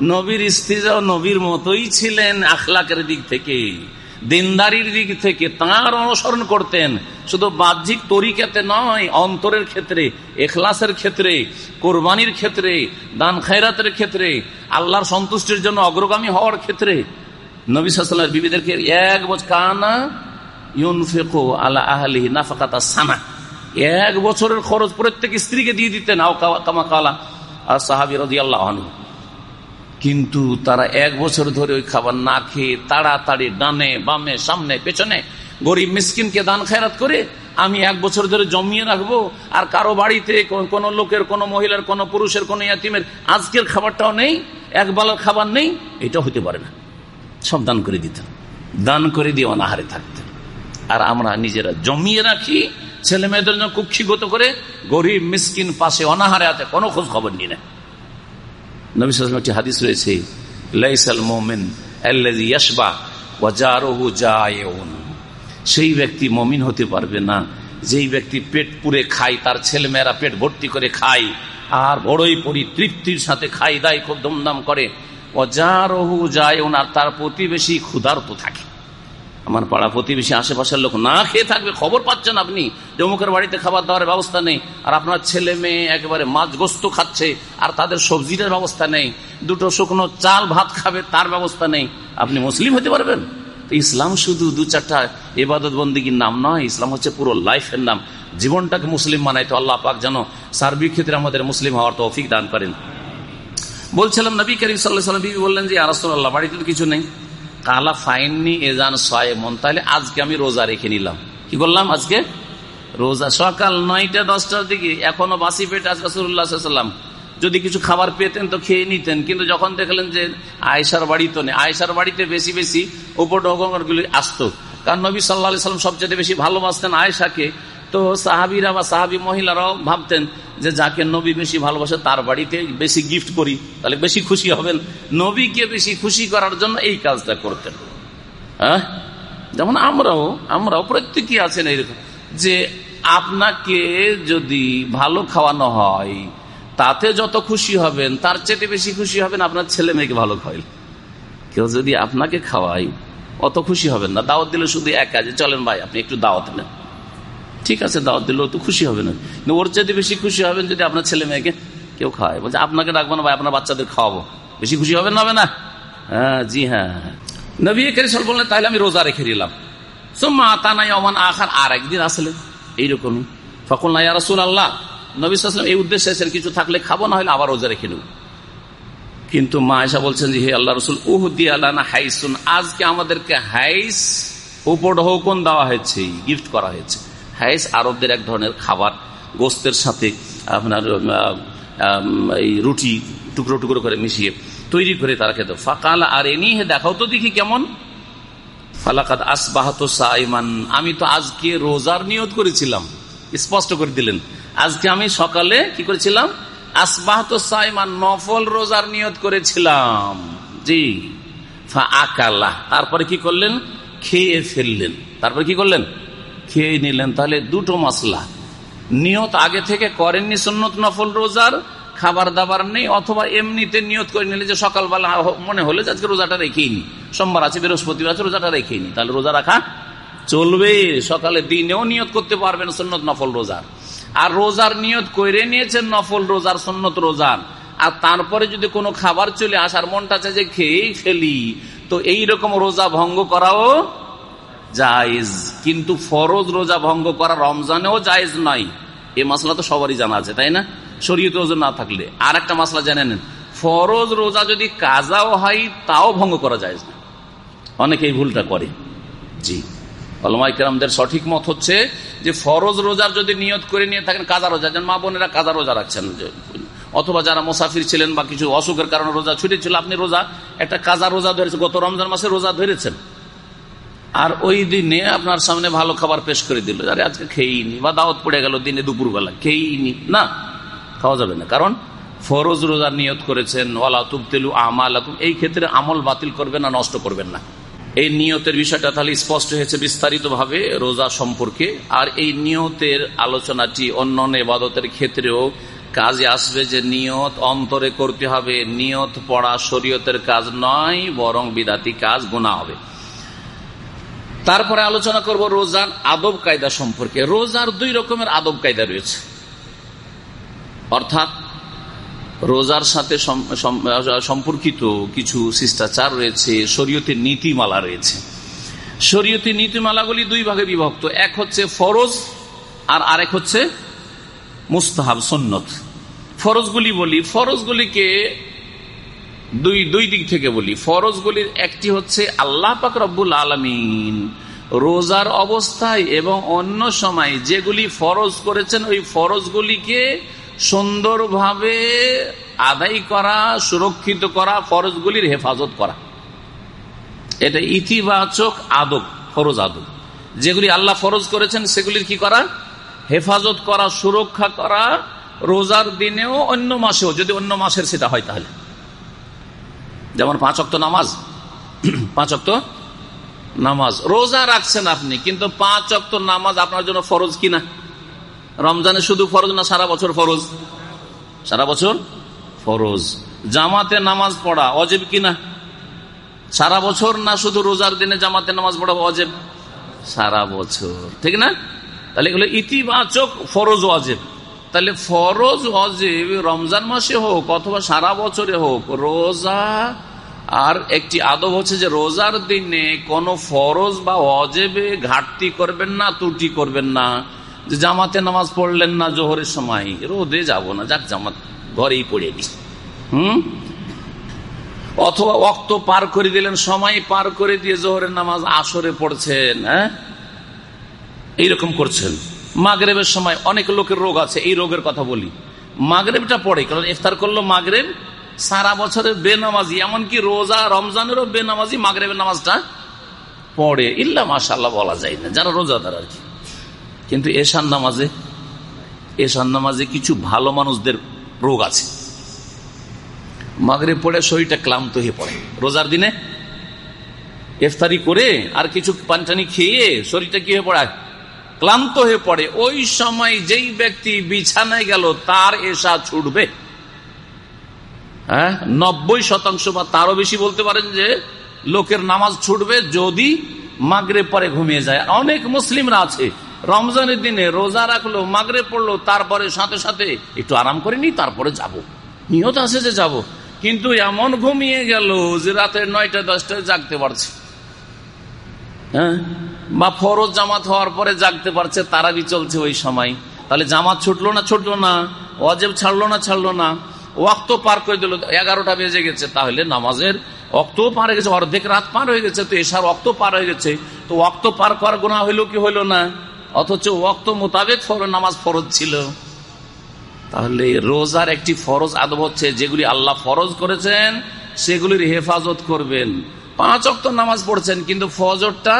Speaker 1: নবীর স্ত্রীরাও নবীর মতোই ছিলেন আখলাকের দিক থেকে। দিনদারির দিক থেকে তাঁর অনুসরণ করতেন। শুধু বাহ্যিক তরিকাতে নয়, অন্তরের ক্ষেত্রে, এখলাসের ক্ষেত্রে, কোরবানির ক্ষেত্রে, দান খায়রাতের ক্ষেত্রে, আল্লাহর সন্তুষ্টির জন্য অগ্রগামী হওয়ার ক্ষেত্রে, নবী সাল্লামের বিবিদেরকে এক বছর কানা ইউনফেকো আল্লাহ আহলি নাফাকাতা সানা এক বছরের খরচ প্রত্যেক স্ত্রীকে দিয়ে দিতেন। কামা কালা আর সাহাবি রদি আল্লাহ কিন্তু তারা এক বছর ধরে ওই খাবার না খেয়ে তাড়াতাড়ি ডানে, বামে, সামনে, পেছনে গরিব মিসকিনকে দান খেরাত করে আমি এক বছর ধরে জমিয়ে রাখব। আর কারও বাড়িতে কোন লোকের, কোন মহিলার, কোন পুরুষের, কোন ইয়াতিমের আজকের খাবারটাও নেই, এক বেলার খাবার নেই, এটা হতে পারে না। সব দান করে দিতেন। দান করে দিয়ে অনাহারে থাকতেন। আর আমরা নিজেরা জমিয়ে রাখি ছেলে মেয়েদের জন্য কুক্ষিগত করে গরিব মিসকিন পাশে অনাহারে আছে কোনো খোঁজ খবর নিয়ে নেয় নবী একটি হাদিস রয়েছে, লাইসাল মোমেন সেই ব্যক্তি মমিন হতে পারবে না। যেই ব্যক্তি পেট পুরে খায়, তার ছেলে মেয়েরা পেট ভর্তি করে খায়, আর বড়ই পরি তৃপ্তির সাথে খাই দায় খুব ধুমধাম করে। অজারহু যায় ওনার তার প্রতিবেশী ক্ষুধার্ত থাকে। আমার পাড়া প্রতিবেশী, আশেপাশের লোক না খেয়ে থাকবে, খবর পাচ্ছেন আপনি? যে অমুকের বাড়িতে খাবার দাওয়ার ব্যবস্থা নেই, আর আপনার ছেলে মেয়ে একেবারে মাছ গোস্ত খাচ্ছে, আর তাদের সবজিটার ব্যবস্থা নেই, দুটো শুকনো চাল ভাত খাবে, তার ব্যবস্থা নেই। আপনি মুসলিম হতে পারবেন? ইসলাম শুধু দু চারটা এবাদত বন্দীগীর নাম নয়, ইসলাম হচ্ছে পুরো লাইফের নাম। জীবনটাকে মুসলিম মানায় তো আল্লাহ পাক যেন সার্বিক ক্ষেত্রে আমাদের মুসলিম হওয়ার তৌফিক দান করেন। বলছিলাম নবী করিম সাল্লাহ সাল্লাম বললেন যে আরাসুল্লাহ বাড়িতে তো কিছু নেই। কালা ফাইননি এজান মন। তাহলে আজকে আমি রোজা রেখে নিলাম। কি করলাম আজকে? রোজা সকাল নয়টা, দশটার দিকে। এখনও বাসি পেট আজকে সাল্লাম যদি কিছু খাবার পেতেন তো খেয়ে নিতেন। কিন্তু যখন দেখলেন যে আয়সার বাড়ি তো নেই আয়সার বাড়িতে বেশি বেশি উপর গুলি আসতো। কারণ নবী সাল্লা সাল্লাম সবচেয়ে বেশি ভালোবাসতেন আয়সাকে তো সাহাবিরা বা সাহাবি মহিলারাও ভাবতেন যে যাকে নবী বেশি ভালোবাসে তার বাড়িতে বেশি গিফট করি, তাহলে বেশি খুশি হবেন। নবীকে বেশি খুশি করার জন্য এই কাজটা করতেন। হ্যাঁ? যেমন আমরাও আমরাও প্রত্যেকই আছেন এইরকম। যে আপনাকে যদি ভালো খাওয়ানো হয়, তাতে যত খুশি হবেন, তার চেয়ে বেশি খুশি হবেন আপনার ছেলে মেয়েকে ভালো খাওয়াই কেউ যদি আপনাকে খাওয়াই অত খুশি হবেন না। দাওয়াত দিলে শুধু এক কাজে চলেন ভাই, আপনি একটু দাওয়াত নেন। ঠিক আছে, দাওয়াত দিলেও তো খুশি হবে না। কিন্তু ওর চাইতে বেশি খুশি হবেন যদি আপনার ছেলে মেয়েকে কেউ খাওয়ায়। বলছে, আপনাকে ডাকবো না ভাই, আপনার বাচ্চাদের খাওয়াবো। বেশি খুশি হবেন না, হবে না? হ্যাঁ জি হ্যাঁ নবী কেরিসল বললেন, তাহলে আমি রোজা রেখে দিলাম। তা নাই অমান আর একদিন নাই আল্লাহ নবী এই উদ্দেশ্যে কিছু থাকলে খাব আবার কিন্তু মা বলছেন যে আল্লাহ রসুল আজকে আমাদেরকে হাইস উপঢৌকন দেওয়া হয়েছে, গিফট করা হয়েছে। হাইস আরবদের এক ধরনের খাবার, গোস্তের সাথে আপনার এই রুটি, টুকরো টুকরো করে মিশিয়ে তৈরি করে তারা খেত। ফাকাল আর এনি হে, দেখাও তো দেখি কেমন। ফালাকাত আসবাহত সাইমান, আমি তো আজকে রোজার নিয়ত করেছিলাম। স্পষ্ট করে দিলেন। আজকে আমি সকালে কি করেছিলাম? আসবাহত সাইমান, নফল রোজার নিয়ত করেছিলাম। জি। আকাল্লা তারপরে কি করলেন? খেয়ে ফেললেন। তারপরে কি করলেন? খেয়ে নিলেন, তাহলে দুটো মশলা। নিয়ত আগে থেকে করেননি সন্ন্যত নফল রোজার খাবার দাবার নেই, অথবা এমনিতে নিয়ত করে নিলে যে সকালবেলা মনে হলে আজকে রোজাটা রেখেই নি সোমবার আছে, বৃহস্পতিবার আছে, রোজাটা রেখেই নি তাহলে রোজা রাখা চলবে। সকালে দিনেও নিয়ত করতে পারবেন সন্ন্যত নফল রোজার। আর রোজার নিয়ত করে নিয়েছেন নফল রোজার সন্ন্যত রোজার। আর তারপরে যদি কোনো খাবার চলে আসার মনটা চায় যে খেয়েই ফেলি, তো এই রকম রোজা ভঙ্গ করাও জায়েজ। কিন্তু ফরজ রোজা ভঙ্গ করা রমজানেও জায়েজ নয়। এই মশলা তো সবারই জানা আছে, তাই না? শরীয়ত ওজন না থাকলে। আর একটা মশলা জেনে নেন। ফরজ রোজা যদি কাজাও হয়, তাও ভঙ্গ করা যায় না। অনেকে এই ভুলটা করে। জি। অলমাইকরামদের সঠিক মত হচ্ছে যে, ফরজ রোজার যদি নিয়ত করে নিয়ে থাকেন, কাজা রোজা। যেন মা বোনেরা কাজা রোজা রাখছেন। অথবা যারা মোসাফির ছিলেন বা কিছু অসুখের কারণে রোজা ছুটেছিল, আপনি রোজা, একটা কাজা রোজা ধরেছেন। গত রমজান মাসে রোজা ধরেছেন। আর ওই দিনে আপনার সামনে ভালো খাবার পেশ করে দিল। আরে আজকে খেয়েই নি, বা দাওয়াত পড়ে গেল দিনে দুপুরবেলা, খেয়েই নি। না, খাওয়া যাবে না। কারণ ফরজ রোজার নিয়ত করেছেন, ওয়ালা তুবতেলু আমাল এই ক্ষেত্রে আমল বাতিল করবেন না, নষ্ট করবেন না। এই নিয়তের বিষয়টা তাহলে স্পষ্ট হয়েছে বিস্তারিত ভাবে রোজা সম্পর্কে। আর এই নিয়তের আলোচনাটি অন্য এবাদতের ক্ষেত্রেও কাজে আসবে যে নিয়ত অন্তরে করতে হবে। নিয়ত পড়া শরীয়তের কাজ নয়, বরং বিদাতি কাজ গুণা হবে। তারপরে আলোচনা করব রোজার আদব কায়দা সম্পর্কে। রোজার দুই রকমের আদব কায়দা রয়েছে। অর্থাৎ রোজার সাথে সম্পর্কিত কিছু শিষ্টাচার রয়েছে, শরীয়তের নীতিমালা রয়েছে। শরীয়তের নীতিমালাগুলি দুই ভাগে বিভক্ত। এক হচ্ছে ফরজ আর আরেক হচ্ছে মুস্তাহাব সন্নত। ফরজগুলি বলি, ফরজগুলিকে দুই দুই দিক থেকে বলি। ফরজগুলির একটি হচ্ছে আল্লাহ পাক রব্বুল আলমিন। রোজার অবস্থায় এবং অন্য সময় যেগুলি ফরজ করেছেন, ওই ফরজগুলিকে সুন্দরভাবে আদায় করা, সুরক্ষিত করা, ফরজগুলির হেফাজত করা। এটা ইতিবাচক আদব, ফরজ আদব। যেগুলি আল্লাহ ফরজ করেছেন, সেগুলির কি করা? হেফাজত করা, সুরক্ষা করা, রোজার দিনেও অন্য মাসেও, যদি অন্য মাসের সেটা হয় তাহলে। যেমন পাঁচ অক্ত নামাজ। পাঁচ অক্ত নামাজ। রোজা রাখছেন আপনি, কিন্তু পাঁচ অক্ত নামাজ আপনার জন্য ফরজ কিনা? রমজানে শুধু ফরজ না সারা বছর ফরজ? সারা বছর ফরজ। জামাতে নামাজ পড়া অজেব কিনা? সারা বছর না শুধু রোজার দিনে জামাতে নামাজ পড়া অজেব? সারা বছর। ঠিক না? তাহলে এগুলো ইতিবাচক ফরজ অজেব। তাহলে ফরজ, অজেব, রমজান মাসে হোক অথবা সারা বছরে হোক, রোজা আর একটি আদব হচ্ছে যে রোজার দিনে কোনো ফরজ বা অজেবে ঘাটতি করবেন না, ত্রুটি করবেন না। যে জামাতে নামাজ পড়লেন না জোহরের সময়, রোদে যাব না, যাক জামাত ঘরেই পড়ে নি। হুম? অথবা অক্ত পার করে দিলেন, সময় পার করে দিয়ে জোহরের নামাজ আসরে পড়ছেন হ্যাঁ? এইরকম করছেন। মাগরেবের সময় অনেক লোকের রোগ আছে, এই রোগের কথা বলি। মাগরেবটা পড়ে, কারণ ইফতার করল মাগরেব, সারা বছরের বেনামাজি, এমনকি রোজা, রমজানেরও বেনামাজি মাগরেবের নামাজটা পড়ে। ইল্লা মাসাল্লাহ বলা যায় না, যারা রোজাদার আর কি। কিন্তু এশান নামাজে এশান নামাজে কিছু ভালো মানুষদের রোগ আছে। মাগরে পড়ে শরীরটা ক্লান্ত হয়ে পড়ে। রোজার দিনে ইফতারি করে আর কিছু পানটানি খেয়ে শরীরটা কি হয়ে পড়ে ক্লান্ত হয়ে পড়ে। ওই সময় যেই ব্যক্তি বিছানায় গেল, তার এসা ছুটবে। হ্যাঁ? নব্বই শতাংশ বা তারও বেশি বলতে পারেন যে, লোকের নামাজ ছুটবে যদি মাগরে পরে ঘুমিয়ে যায়। অনেক মুসলিমরা আছে, রমজানের দিনে রোজা রাখল মাগরে পড়ল, তারপরে সাথে সাথে একটু আরাম করে নি তারপরে যাব। নিয়ত আছে যে যাব। কিন্তু এমন ঘুমিয়ে গেল যে রাতের নয়টা, দশটায় জাগতে পারছে। হ্যাঁ? বা ফরজ জামাত হওয়ার পরে জাগতে পারছে, তারাবি চলছে ওই সময়। তাহলে জামাত ছুটলো না ছুটলো না অজেব ছাড়লো না ছাড়লো না, ওয়াক্ত পার করে দিল, এগারোটা বেজে গেছে, তাহলে নামাজের অক্ত পার হয়ে গেছে, অর্ধেক রাত পার হয়ে গেছে, তো এসার অক্ত পার হয়ে গেছে, তো অক্ত পার করার গোনা হইল কি হইল না? অথচ ওক্ত মোতাবেক নামাজ ফরজ ছিল। তাহলে রোজার একটি ফরজ আদব হচ্ছে, যেগুলি আল্লাহ ফরজ করেছেন, সেগুলির হেফাজত করবেন। পাঁচ অক্ত নামাজ পড়ছেন, কিন্তু ফজরটা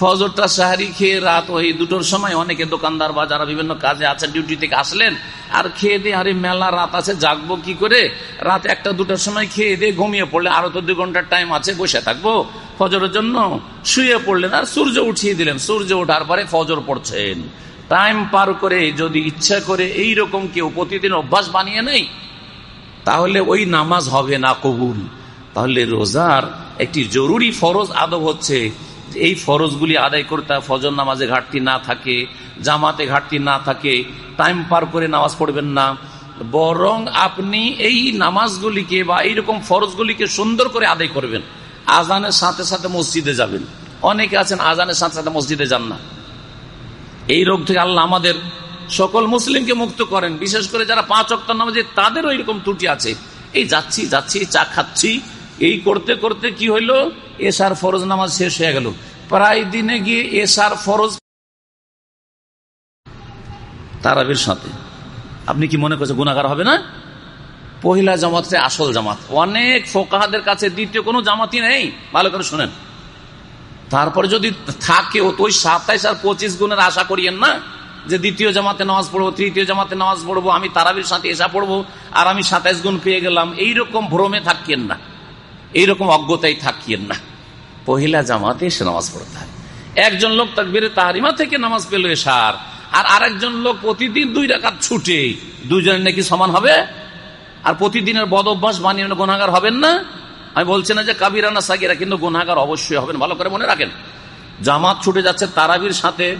Speaker 1: ফজরটা সাহারি খেয়ে রাত ওই দুটোর সময় অনেকে দোকানদার বা যারা বিভিন্ন কাজে আছেন ডিউটি থেকে আসলেন, আর খেয়ে দিয়ে আরে মেলা রাত আছে, জাগবো কি করে? রাত একটা, দুটোর সময় খেয়ে দিয়ে ঘুমিয়ে পড়লে আরও তো দুই ঘণ্টার টাইম আছে, বসে থাকব। ফজরের জন্য শুয়ে পড়লেন আর সূর্য উঠিয়ে দিলেন। সূর্য ওঠার পরে ফজর পড়ছেন। টাইম পার করে যদি ইচ্ছা করে এই রকম কেউ প্রতিদিন অভ্যাস বানিয়ে নেই, তাহলে ওই নামাজ হবে না কবুল। তাহলে রোজার একটি জরুরি ফরজ আদব হচ্ছে এই ফরজগুলি আদায় করতে ফজর নামাজে ঘাটতি না থাকে, জামাতে ঘাটতি না থাকে টাইম পার করে নামাজ পড়বেন না। বরং আপনি এই নামাজগুলিকে বা এইরকম ফরজগুলিকে সুন্দর করে আদায় করবেন। আজানের সাথে সাথে মসজিদে যাবেন। অনেকে আছেন আজানের সাথে সাথে মসজিদে যান না। এই রোগ থেকে আল্লাহ আমাদের সকল মুসলিমকে মুক্ত করেন। বিশেষ করে যারা পাঁচ অক্টার নামাজে, তাদের ওই রকম ত্রুটি আছে। এই যাচ্ছি যাচ্ছি, চা খাচ্ছি এই করতে করতে কি হইল? এসার ফরজ নামাজ শেষ হয়ে গেল। প্রায় দিনে গিয়ে এসার ফরজ তারাবির সাথে। আপনি কি মনে করছেন গুণাগার হবে না? পহিলা জামাতে আসল জামাত। অনেক ফোকাহাদের কাছে দ্বিতীয় কোনো জামাতি নেই। ভালো করে শোনেন। তারপরে যদি থাকে তো ওই সাতাইশ আর পঁচিশ গুণের আশা করিয়েন না যে দ্বিতীয় জামাতে নামাজ পড়ব, তৃতীয় জামাতে নামাজ পড়ব, আমি তারাবির সাথে এসা পড়ব, আর আমি সাতাইশ গুণ পেয়ে গেলাম। এইরকম ভ্রমে থাকিয়েন না। এইরকম অজ্ঞতাই থাকিয়েন না। পহিলা জামাতে এসে নামাজ পড়তে হয়। একজন লোক তাকবিরে তাহারিমা থেকে নামাজ পেল এসার আর আরেকজন লোক প্রতিদিন দুই রাকাত ছুটে। দুজনের নাকি সমান হবে? আর প্রতিদিনের বদ অভ্যাস বানিয়ে গুণাগার হবেন না? আমি বলছি না যে কাবিরানা সাকিরা কিন্তু গুণাগার অবশ্যই হবেন, ভালো করে মনে রাখেন। জামাত ছুটে যাচ্ছে তারাবির সাথে।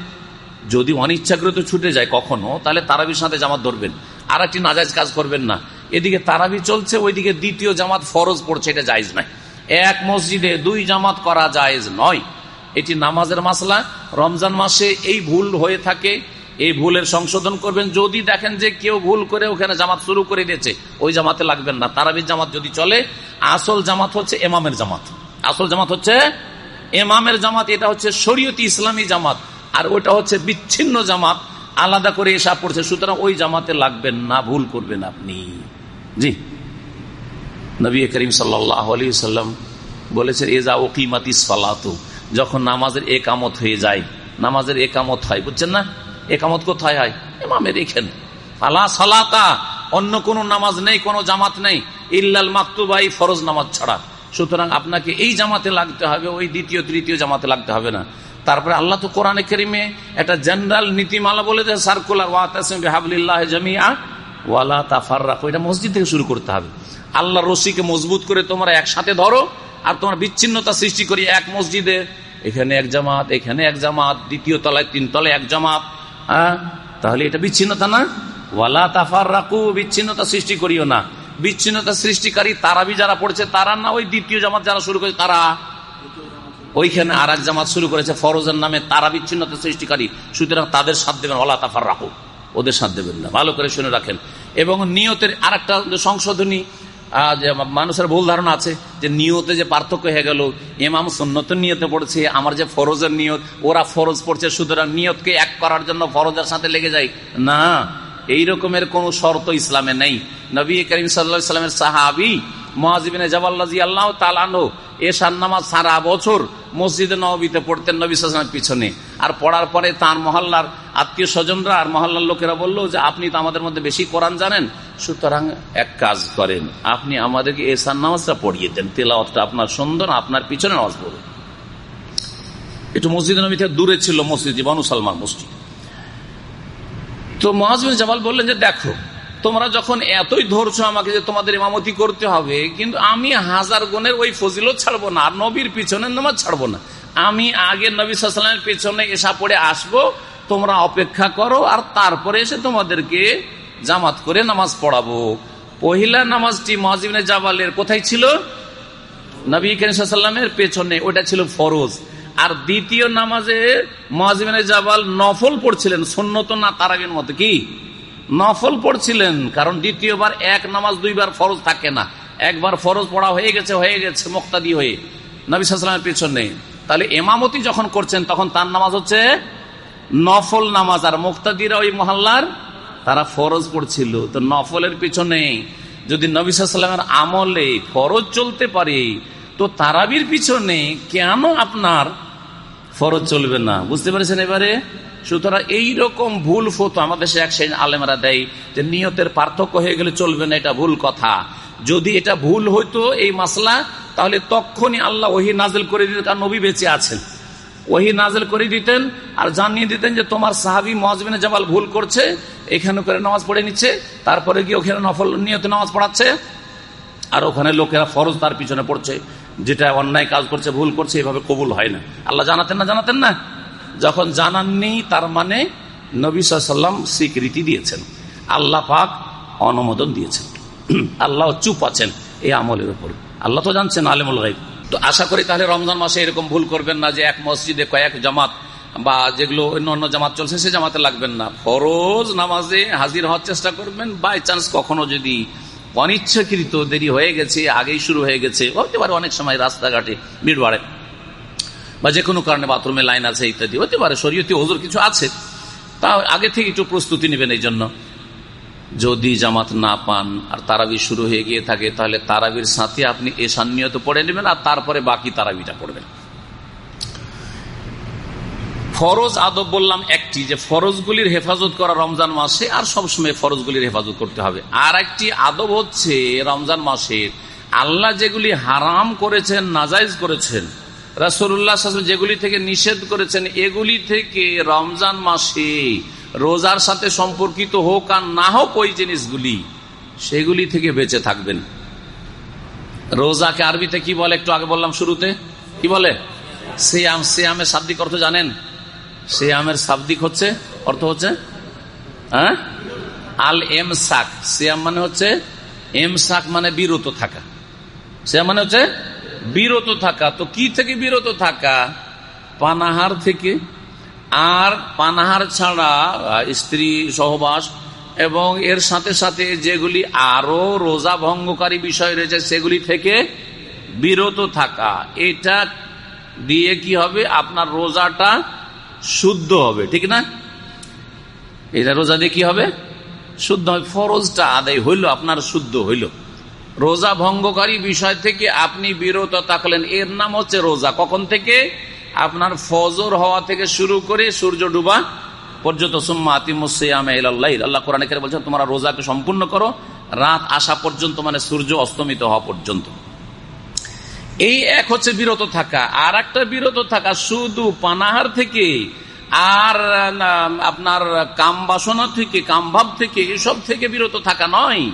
Speaker 1: যদি অনিচ্ছাকৃত ছুটে যায় কখনো, তাহলে তারাবির সাথে জামাত ধরবেন। আর একটি নাজাজ কাজ করবেন না। এদিকে তারাবি চলছে, ওইদিকে দ্বিতীয় জামাত ফরজ পড়ছে, এটা জায়জ নাই এক মসজিদে দুই জামাত করা জায়েজ নয়। এটি নামাজের মাসলা। রমজান মাসে এই ভুল হয়ে থাকে, এই ভুলের সংশোধন করবেন। যদি দেখেন যে কেউ ভুল করে ওখানে জামাত শুরু করে দিয়েছে, ওই জামাতে লাগবেন না। তারাবির জামাত যদি চলে, আসল জামাত হচ্ছে এমামের জামাত। আসল জামাত হচ্ছে এমামের জামাত, এটা হচ্ছে শরীয়তি ইসলামী জামাত, আর ওটা হচ্ছে বিচ্ছিন্ন জামাত। আলাদা করে এসা পড়ছে, সুতরাং ওই জামাতে লাগবেন না, ভুল করবেন আপনি। জি। নবী করিম সাল্লাম বলেছেন এজা ওকিমাতি সালাতু যখন নামাজের একামত হয়ে যায়, নামাজের একামত হয়, বুঝছেন না? একামত কোথায় হয়? এমামের এখানে আলা সালাতা অন্য কোন নামাজ নেই, কোন জামাত নেই। ইল্লাল মাকতুবাই ফরজ নামাজ ছাড়া। সুতরাং আপনাকে এই জামাতে লাগতে হবে, ওই দ্বিতীয়, তৃতীয় জামাতে লাগতে হবে না। তারপরে আল্লাহ তো কোরআনে কেরিমে একটা জেনারেল নীতিমালা বলে দেয় সার্কুলার ওয়াতাসমিল্লাহ জামিয়া ওয়ালা তাফার রাখো এটা মসজিদ থেকে শুরু করতে হবে। আল্লাহ রশিকে মজবুত করে তোমরা একসাথে ধরো আর তোমার বিচ্ছিন্নতা সৃষ্টি করি এক মসজিদে। এখানে এক জামাত, এখানে এক জামাত, দ্বিতীয় তলায় তিন তলায় এক জামাত। হ্যাঁ? তাহলে এটা বিচ্ছিন্নতা না? ওয়ালা তাফার রাখু বিচ্ছিন্নতা সৃষ্টি করিও না। বিচ্ছিন্নতা সৃষ্টিকারী তারাবি যারা পড়ছে, তারা না ওই দ্বিতীয় জামাত যারা শুরু করেছে, তারা? ওইখানে আর এক জামাত শুরু করেছে, ফরজের নামে তারা বিচ্ছিন্নতা সৃষ্টিকারী। সুতরাং তাদের সাথ দেবেন ওলা তাফার রাখো ওদের সাথ দেবেন না। ভালো করে শুনে রাখেন। এবং নিয়তের আর একটা সংশোধনী মানুষের ভুল ধারণা আছে, যে নিয়তে যে পার্থক্য হয়ে গেল এমাম সন্ন্যত নিয়তে পড়ছে, আমার যে ফরজের নিয়ত, ওরা ফরজ পড়ছে, সুতরাং নিয়তকে এক করার জন্য ফরজের সাথে লেগে যায়। না, এই রকমের কোন শর্ত ইসলামে নেই। নবী করিম সাল্লামের সাহাবি মহাজিবিনে জবাল্লাজি আল্লাহ তালানো এশার নামাজ সারা বছর মসজিদে নবীতে পড়তেন নবী সালামের পিছনে। আর পড়ার পরে তার মহল্লার আত্মীয় স্বজনরা আর মহল্লার লোকেরা বলল যে, আপনি তো আমাদের মধ্যে বেশি কোরআন জানেন। সুতরাং এক কাজ করেন, আপনি আমাদেরকে এশার নামাজটা পড়িয়ে দেন। তেলাওয়াতটা আপনার সুন্দর, আপনার পিছনে নামাজ পড়ুন। একটু মসজিদ নবী থেকে দূরে ছিল মসজিদ বানু সালমান মসজিদ। তো মহাজবিন জামাল বললেন যে, দেখো, তোমরা যখন এতই ধরছো আমাকে যে তোমাদের ইমামতি করতে হবে, কিন্তু আমি হাজার গুণের ওই ফজিলত ছাড়বো না, আর নবীর পিছনে নামাজ ছাড়বো না। আমি আগে নবী সালামের পিছনে এসা পড়ে আসব তোমরা অপেক্ষা করো আর তারপরে এসে তোমাদেরকে জামাত করে নামাজ পড়াবো। পহিলা নামাজটি মহাজিবিনের জাবালের কোথায় ছিল? নবী করিমের পেছনে ওটা ছিল ফরজ। আর দ্বিতীয় নামাজে মহাজিবিনের জাবাল নফল পড়ছিলেন সন্ন্যত না তারাগের মতো কি? নফল পড়ছিলেন, কারণ দ্বিতীয়বার এক নামাজ দুইবার ফরজ থাকে না। একবার ফরজ পড়া হয়ে গেছে হয়ে গেছে, মোক্তাদি হয়ে। নবী সালামের পেছনে। তাহলে এমামতি যখন করছেন, তখন তার নামাজ হচ্ছে নফল নামাজ, আর মুক্তাদিরা ওই মহল্লার, তারা ফরজ পড়ছিল। তো নফলের পিছনে যদি নবী আমলে ফরজ চলতে পারে, তো তারাবির পিছনে কেন আপনার ফরজ চলবে না? বুঝতে পেরেছেন এবারে? সুতরাং এইরকম ভুল ফতো আমাদের দেশে এক সেই আলেমরা দেয় যে নিয়তের পার্থক্য হয়ে গেলে চলবে না, এটা ভুল কথা। যদি এটা ভুল হইতো এই মাসলা, তাহলে তখনই আল্লাহ ওহি নাজেল করে দিতেন কারণ নবী বেঁচে আছেন। ওহি নাজেল করে দিতেন আর জানিয়ে দিতেন যে তোমার সাহাবি মহাজবিনে জামাল ভুল করছে, এখানে করে নামাজ পড়ে নিচ্ছে, তারপরে গিয়ে ওখানে নফল নিয়ত নামাজ পড়াচ্ছে। আর ওখানে লোকেরা ফরজ তার পিছনে পড়ছে, যেটা অন্যায় কাজ করছে, ভুল করছে, এভাবে কবুল হয় না। আল্লাহ জানাতেন না জানাতেন না? যখন জানাননি, তার মানে নবী সাল্লাম স্বীকৃতি দিয়েছেন। আল্লাহ পাক অনুমোদন দিয়েছেন। আল্লাহ চুপ আছেন এই আমলের উপর। আল্লাহ তো জানছেন, আলেমুল গাইব তো আশা করি তাহলে রমজান মাসে এরকম ভুল করবেন না যে এক মসজিদে কয়েক জামাত বা যেগুলো অন্য অন্য জামাত চলছে, সে জামাতে লাগবেন না। ফরোজ নামাজে হাজির হওয়ার চেষ্টা করবেন। বাই চান্স কখনো যদি অনিচ্ছাকৃত দেরি হয়ে গেছে, আগেই শুরু হয়ে গেছে হতে পারে অনেক সময় রাস্তাঘাটে ভিড় বাড়ে বা যে কোনো কারণে বাথরুমে লাইন আছে ইত্যাদি হতে পারে শরীয়তি হজুর কিছু আছে। তা আগে থেকে একটু প্রস্তুতি নেবেন এই জন্য। যদি জামাত না পান আর তারাবি শুরু হয়ে গিয়ে থাকে, তাহলে তারাবির সাথে আপনি এসান নিয়ত পড়ে নেবেন আর তারপরে বাকি তারাবিটা পড়বেন। ফরজ আদব বললাম একটি, যে ফরজগুলির হেফাজত করা রমজান মাসে আর সবসময় ফরজগুলির হেফাজত করতে হবে। আর একটি আদব হচ্ছে রমজান মাসের আল্লাহ যেগুলি হারাম করেছেন নাজাইজ করেছেন রাসুল্লাহ যেগুলি থেকে নিষেধ করেছেন, এগুলি থেকে রমজান মাসে রোজার সাথে সম্পর্কিত হোক আর না হোক ওই জিনিসগুলি, সেগুলি থেকে বেঁচে থাকবেন। রোজাকে আরবিতে কি বলে? একটু আগে বললাম শুরুতে। কি বলে? সিয়াম। সিয়ামের শাব্দিক অর্থ জানেন? সিয়ামের শাব্দিক হচ্ছে, অর্থ হচ্ছে হ্যাঁ? আল এম সাক সিয়াম মানে হচ্ছে এম সাক মানে বিরত থাকা। সিয়াম মানে হচ্ছে, বিরত থাকা। তো কি থেকে বিরত থাকা? পানাহার থেকে আর পানাহার ছাড়া স্ত্রী সহবাস এবং এর সাথে সাথে যেগুলি আরও রোজা ভঙ্গকারী বিষয় রয়েছে, সেগুলি থেকে বিরত থাকা। এটা দিয়ে কি হবে? আপনার রোজাটা শুদ্ধ হবে, ঠিক না? এটা রোজা দিয়ে কি হবে? শুদ্ধ হবে। ফরজটা আদায় হইল, আপনার শুদ্ধ হইল। রোজা ভঙ্গকারী বিষয় থেকে আপনি বিরত থাকলেন। এর নাম হচ্ছে রোজা। কখন থেকে? আপনার ফজর হওয়া থেকে শুরু করে সূর্য ডুবা পর্যন্ত আল্লাহ কোরআন বলছেন, তোমরা রোজাকে সম্পূর্ণ করো, রাত আসা পর্যন্ত মানে সূর্য অস্তমিত হওয়া পর্যন্ত। এই এক হচ্ছে বিরত থাকা আর একটা বিরত থাকা শুধু পানাহার থেকে আর আপনার কাম বাসনা থেকে কামভাব থেকে, এসব থেকে বিরত থাকা নয়।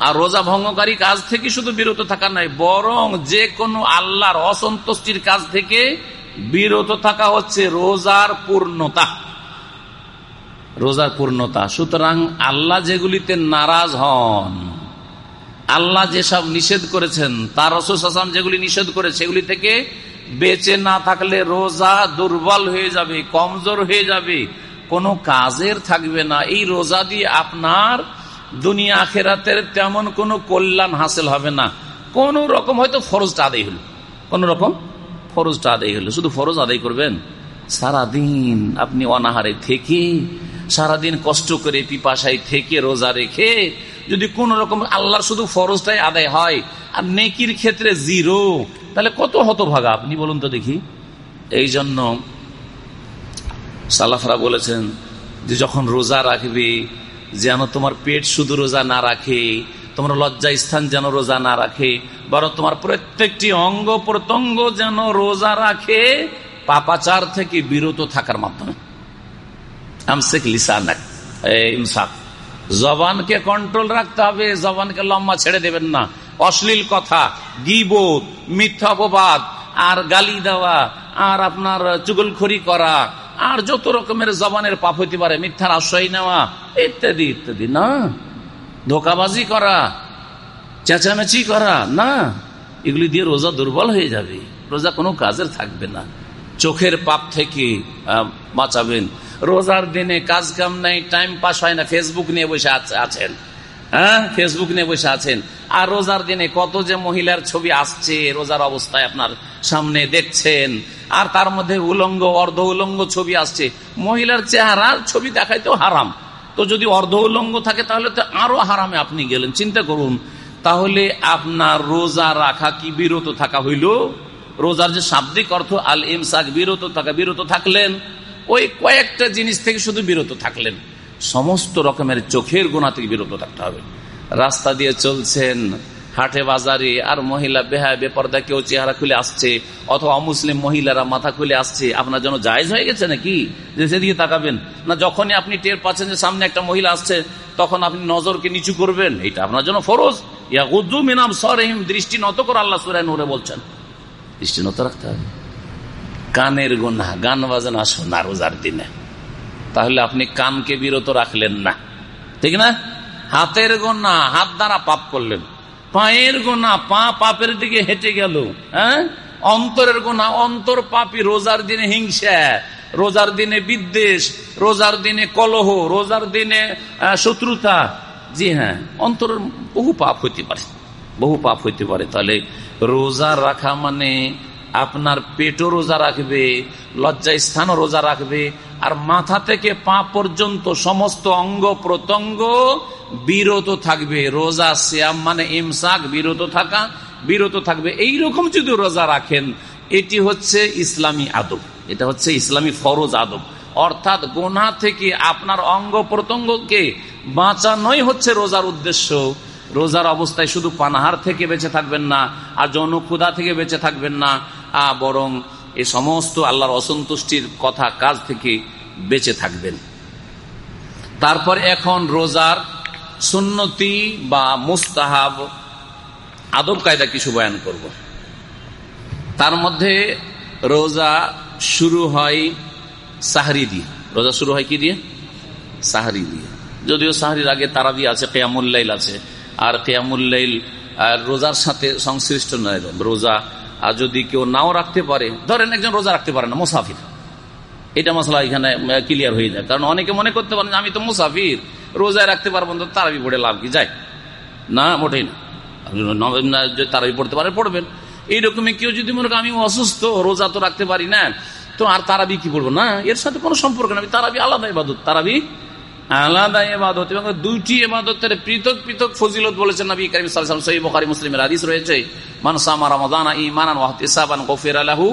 Speaker 1: আর রোজা ভঙ্গকারী কাজ থেকে শুধু বিরত থাকা নয় বরং যে কোনো আল্লাহর অসন্তুষ্টির কাজ থেকে বিরত থাকা হচ্ছে রোজার পূর্ণতা। রোজার পূর্ণতা। সুতরাং আল্লাহ যেগুলিতে নারাজ হন, আল্লাহ যেসব নিষেধ করেছেন, তার রসুল যেগুলি নিষেধ করে সেগুলি থেকে বেঁচে না থাকলে রোজা দুর্বল হয়ে যাবে, কমজোর হয়ে যাবে, কোনো কাজের থাকবে না। এই রোজা দিয়ে আপনার দুনিয়া আখেরাতের তেমন কোনো কল্যাণ হাসিল হবে না। কোন রকম হয়তো ফরজটা আদায় হলো। কোন রকম ফরজটা আদায় হলো। শুধু ফরজ আদায় করবেন? সারাদিন আপনি অনাহারে থেকে, সারাদিন কষ্ট করে পিপাসায় থেকে রোজা রেখে যদি কোন রকম আল্লাহর শুধু ফরজটাই আদায় হয় আর নেকির ক্ষেত্রে জিরো, তাহলে কত হতভাগা আপনি বলুন তো দেখি। এই জন্য সালাফরা বলেছেন যে যখন রোজা রাখবে যেন তোমার পেট শুধু রোজা না রাখে, তোমার লজ্জা স্থান যেন রোজা না রাখে, বরং তোমার প্রত্যেকটি অঙ্গ প্রত্যঙ্গ যেন রোজা রাখে, পাপাচার থেকে বিরত থাকার মাধ্যমে। জবানকে কন্ট্রোল রাখতে হবে, জবানকে লম্বা ছেড়ে দেবেন না। অশ্লীল কথা গিবোধ মিথ্যা অপবাদ, আর গালি দেওয়া, আর আপনার চুগলখড়ি করা আর যত রকমের জবানের পাপ হইতে পারে, মিথ্যার আশ্রয় নেওয়া, ইত্যাদি ইত্যাদি। না। ধোকাবাজি করা, চেঁচামেচি করা, না। এগুলি দিয়ে রোজা দুর্বল হয়ে যাবে। রোজা কোনো কাজের থাকবে না। চোখের পাপ থেকে বাঁচাবেন। রোজার দিনে কাজ কাম নাই টাইম পাস হয় না। ফেসবুক নিয়ে বসে আছেন। হ্যাঁ? ফেসবুক নিয়ে বসে আছেন। আর রোজার দিনে কত যে মহিলার ছবি আসছে, রোজার অবস্থায় আপনার সামনে দেখছেন। আর তার মধ্যে উলঙ্গ, অর্ধ উলঙ্গ ছবি আসছে। মহিলার চেহারার ছবি দেখাইতেও হারাম। তো যদি অর্ধ উলঙ্গ থাকে, তাহলে তো আরও হারামে আপনি গেলেন। চিন্তা করুন। তাহলে আপনার রোজা রাখা কি বিরত থাকা হইল? রোজার যে শাব্দিক অর্থ আল ইমসাক বিরত থাকা, বিরত থাকলেন। ওই কয়েকটা জিনিস থেকে শুধু বিরত থাকলেন। সমস্ত রকমের চোখের গোনা থেকে বিরত থাকতে হবে। রাস্তা দিয়ে চলছেন, হাটে বাজারে, আর মহিলা বেহায়, বেপর্দা, কেউ চেহারা খুলে আসছে, অথবা অমুসলিম মহিলারা মাথা খুলে আসছে, আপনার জন্য জায়জ হয়ে গেছে নাকি? যে সেদিকে তাকাবেন। না, যখনই আপনি টের পাচ্ছেন যে সামনে একটা মহিলা আসছে, তখন আপনি নজরকে নিচু করবেন। এটা আপনার জন্য ফরজ। ইয়া উদ্দু মিনাম সরহিম, দৃষ্টি নত করে আল্লাহ সুরায় নূরে বলছেন। দৃষ্টি নত রাখতে হবে। কানের গোনা গান বাজানা শোনা রোজার দিনে। তাহলে আপনি কানকে বিরত রাখলেন না। ঠিক না? হাতের গোনা, হাত দ্বারা পাপ করলেন। পায়ের গোনা, পা পাপের দিকে হেঁটে গেল হ্যাঁ? অন্তরের গোনা, অন্তর পাপি রোজার দিনে হিংসা, রোজার দিনে বিদ্বেষ, রোজার দিনে কলহ, রোজার দিনে শত্রুতা। জি হ্যাঁ অন্তরের বহু পাপ হইতে পারে, বহু পাপ হইতে পারে। তাহলে রোজা রাখা মানে আপনার পেটও রোজা রাখবে লজ্জা স্থানও রোজা রাখবে, আর মাথা থেকে পা পর্যন্ত সমস্ত অঙ্গ প্রত্যঙ্গ বিরত থাকবে। রোজা শ্যাম মানে ইমসাক, বিরত থাকা, বিরত থাকবে। এই রকম যদি রোজা রাখেন, এটি হচ্ছে ইসলামী আদব। এটা হচ্ছে ইসলামী ফরজ আদব। অর্থাৎ গোনা থেকে আপনার অঙ্গ প্রত্যঙ্গকে বাঁচানোই হচ্ছে রোজার উদ্দেশ্য। রোজার অবস্থায় শুধু পানাহার থেকে বেঁচে থাকবেন না, আর যৌন ক্ষুধা থেকে বেঁচে থাকবেন না বরং এই সমস্ত আল্লাহর অসন্তুষ্টির কথা কাজ থেকে বেঁচে থাকবেন। তারপর এখন রোজার সুন্নতি বা মুস্তাহাব, আদব কায়দা কিছু বয়ান করব। তার মধ্যে রোজা শুরু হয় সাহারি দিয়ে। রোজা শুরু হয় কি দিয়ে? সাহারি দিয়ে। যদিও সাহারির আগে তারাবি আছে কেয়ামুল্লাইল আছে, আর কেয়ামুল্লাইল রোজার সাথে সংশ্লিষ্ট নয়। রোজা আর যদি কেউ নাও রাখতে পারে, ধরেন একজন রোজা রাখতে পারে না, মুসাফির। এটা মশলা এখানে ক্লিয়ার হয়ে যায়। কারণ অনেকে মনে করতে পারেন আমি তো মুসাফির, রোজায় রাখতে পারব তো তারাবি পড়ে লাভ কি? যায়। না, মোটেই না। তারাবি পড়তে পারে, পড়বেন। এইরকমই কেউ যদি মনে করেন আমি অসুস্থ, রোজা তো রাখতে পারি না, তো আর তারাবি কি বলব না, এর সাথে কোনো সম্পর্ক নেই। তারাবি আলাদা ইবাদত, তারাবি আলাদা এবাদত এবং দুইটি এবাদতের পৃথক পৃথক ফজিলত বলেছেন নবী করিম সাল্লাল্লাহু আলাইহি বুখারী, মুসলিমের হাদিস রয়েছে, মান সামা রমাদান ঈমানান ওয়া ইহতিসাবান গফিরা লাহু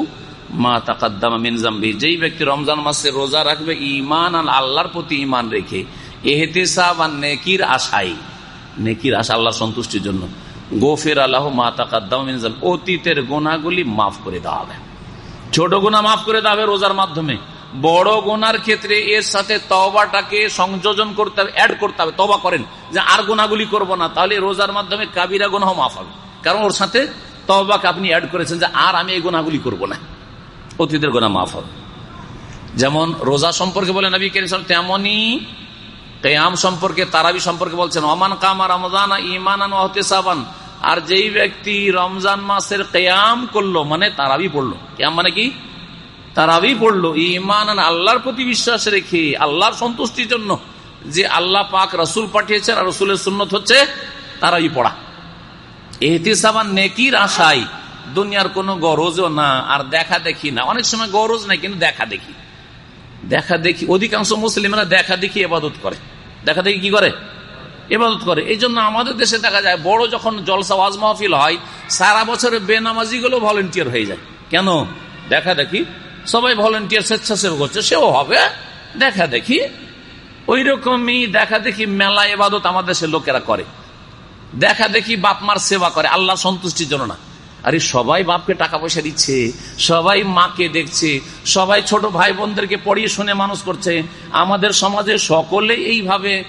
Speaker 1: মা তাকাদ্দামা মিন জামবি যেই ব্যক্তি রমজান মাসে রোজা রাখবে, ঈমান আর আল্লাহর প্রতি ঈমান রেখে ইহতিসাবান নেকির আশাই নেকির আশা আল্লাহ সন্তুষ্টির জন্য, গোফের আল্লাহ মা তাকাদ্দামা মিন জামবি অতীতের গুনাহগুলি মাফ করে দেওয়া হবে। ছোট গুনাহ মাফ করে দেওয়া হবে রোজার মাধ্যমে। বড় গোনার ক্ষেত্রে এর সাথে তবাটাকে সংযোজন করতে হবে অ্যাড করতে হবে তবা করেন, যে আর গোনাগুলি করব না, তাহলে রোজার মাধ্যমে কাবিরা গোনাহ মাফ হবে। কারণ ওর সাথে তবাকে আপনি অ্যাড করেছেন যে আর আমি এই গোনাগুলি করব না, অতীতের গোনা মাফ হবে। যেমন রোজা সম্পর্কে বলেন নবী কেরিম তেমনই কেয়াম সম্পর্কে, তারাবি সম্পর্কে বলছেন অমান কামা রমজান ইমান সাবান আর যেই ব্যক্তি রমজান মাসের কেয়াম করল মানে তারাবি পড়ল কেয়াম মানে কি? তারাবি পড়ল ইমান আল্লাহর প্রতি বিশ্বাস রেখে, আল্লাহর সন্তুষ্টির জন্য যে আল্লাহ পাক রসুল পাঠিয়েছেন আর রসুলের সুন্নত হচ্ছে তারাবি পড়া। এহতিসাবান নেকির আশায় দুনিয়ার কোনো গরজও না, আর দেখা দেখি না। অনেক সময় গরজ নাই, কিন্তু দেখা দেখি। দেখা দেখি, অধিকাংশ মুসলিমরা দেখা দেখি এবাদত করে। দেখা দেখি কি করে? এবাদত করে। এই জন্য আমাদের দেশে দেখা যায়, বড় যখন জলসা ওয়াজ মাহফিল হয়, সারা বছরের বেনামাজি গুলো ভলেন্টিয়ার হয়ে যায়। কেন? দেখা দেখি সবাই ভলেন্টিয়ার স্বেচ্ছাসেবক করছে সেও হবে। দেখা দেখি। ওই রকমই দেখা দেখি মেলা এবাদত আমাদের দেশের লোকেরা করে। দেখা দেখি বাপ মার সেবা করে, আল্লাহ সন্তুষ্টির জন্য না। আরে সবাই বাপকে টাকা পয়সা দিচ্ছে, সবাই মাকে দেখছে, সবাই ছোট ভাই বোনদেরকে পড়িয়ে শুনে মানুষ করছে। আমাদের সমাজে সকলে এইভাবে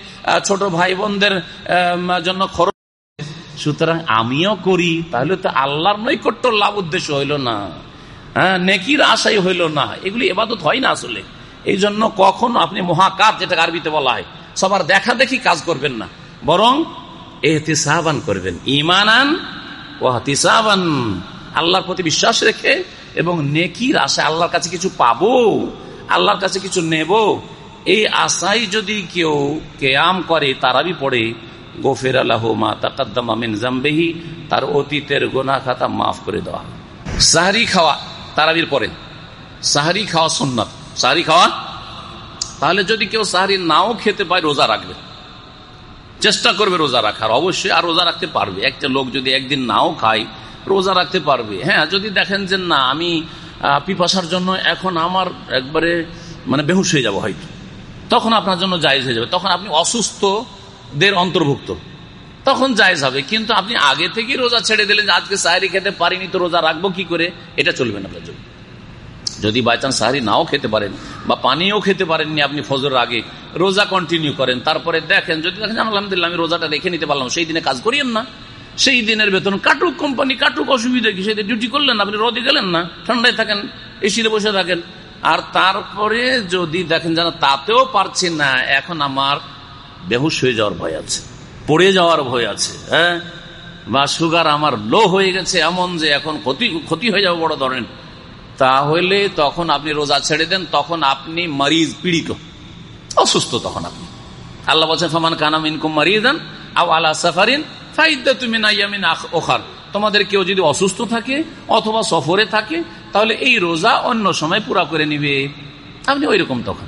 Speaker 1: ছোট ভাই বোনদের জন্য খরচ সুতরাং আমিও করি, তাহলে তো আল্লাহর নৈকট্য লাভ উদ্দেশ্য হইল না। হ্যাঁ নেকির আশাই হইল না। এগুলি এবাদত হয় না আসলে। এই জন্য কখনো আপনি মহাকাজ যেটা আরবিতে বলা হয়, সবার দেখা দেখি কাজ করবেন না। বরং এহতিসাবান করবেন। ইমানান ওয়াহতিসাবান আল্লাহর প্রতি বিশ্বাস রেখে এবং নেকির আশা আল্লাহর কাছে কিছু পাবো, আল্লাহর কাছে কিছু নেব, এই আশাই যদি কেউ কেয়াম করে তারাবি পড়ে, গোফের আল্লাহ মা তাকাদ্দামিন জাম্বেহি, তার অতীতের গোনা খাতা মাফ করে দেওয়া। সাহারি খাওয়া তারাবির পরে। সাহারি খাওয়া সুন্নত। সাহারি খাওয়া? তাহলে যদি কেউ সাহারি নাও খেতে পায়, রোজা রাখবে। চেষ্টা করবে রোজা রাখার। অবশ্যই আর রোজা রাখতে পারবে। একটা লোক যদি একদিন নাও খায়, রোজা রাখতে পারবে। হ্যাঁ যদি দেখেন যে না, আমি পিপাসার জন্য এখন আমার একবারে মানে বেহুশ হয়ে যাব হয়তো। তখন আপনার জন্য জায়জ হয়ে যাবে। তখন আপনি অসুস্থদের অন্তর্ভুক্ত। তখন জায়জ হবে। কিন্তু আপনি আগে থেকেই রোজা ছেড়ে দিলেন যে আজকে সাহারি খেতে পারিনি তো রোজা রাখব কি করে? এটা চলবে না আপনার জন্য। যদি বাই চান্স সাহারি নাও খেতে পারেন বা পানিও খেতে পারেননি আপনি ফজর আগে, রোজা কন্টিনিউ করেন, তারপরে দেখেন, যদি দেখেন আলহামদুলিল্লাহ আমি রোজাটা রেখে নিতে পারলাম, সেই দিনে কাজ করিয়েন না। সেই দিনের বেতন কাটুক কোম্পানি কাটুক অসুবিধা কি সেদিন ডিউটি করলেন, আপনি রোদে গেলেন না, ঠান্ডায় থাকেন এসিতে বসে থাকেন। আর তারপরে যদি দেখেন যেন তাতেও পারছি না, এখন আমার বেহুশ হয়ে যাওয়ার ভয় আছে। পড়ে যাওয়ার ভয় আছে হ্যাঁ? বা সুগার আমার লো হয়ে গেছে এমন যে এখন ক্ষতি ক্ষতি হয়ে যাবে, বড় ধরনের। তাহলে তখন আপনি রোজা ছেড়ে দেন, তখন আপনি মারিজ পীড়িত। অসুস্থ তখন আপনি। আল্লাহ বলছেন, ফমান কানাম ইনকুম মারিদান আও আলা সাফারিন তুমি নাইয়ামিন তোমাদের কেউ যদি অসুস্থ থাকে অথবা সফরে থাকে, তাহলে এই রোজা অন্য সময় পুরা করে নিবে। আপনি ওই রকম তখন।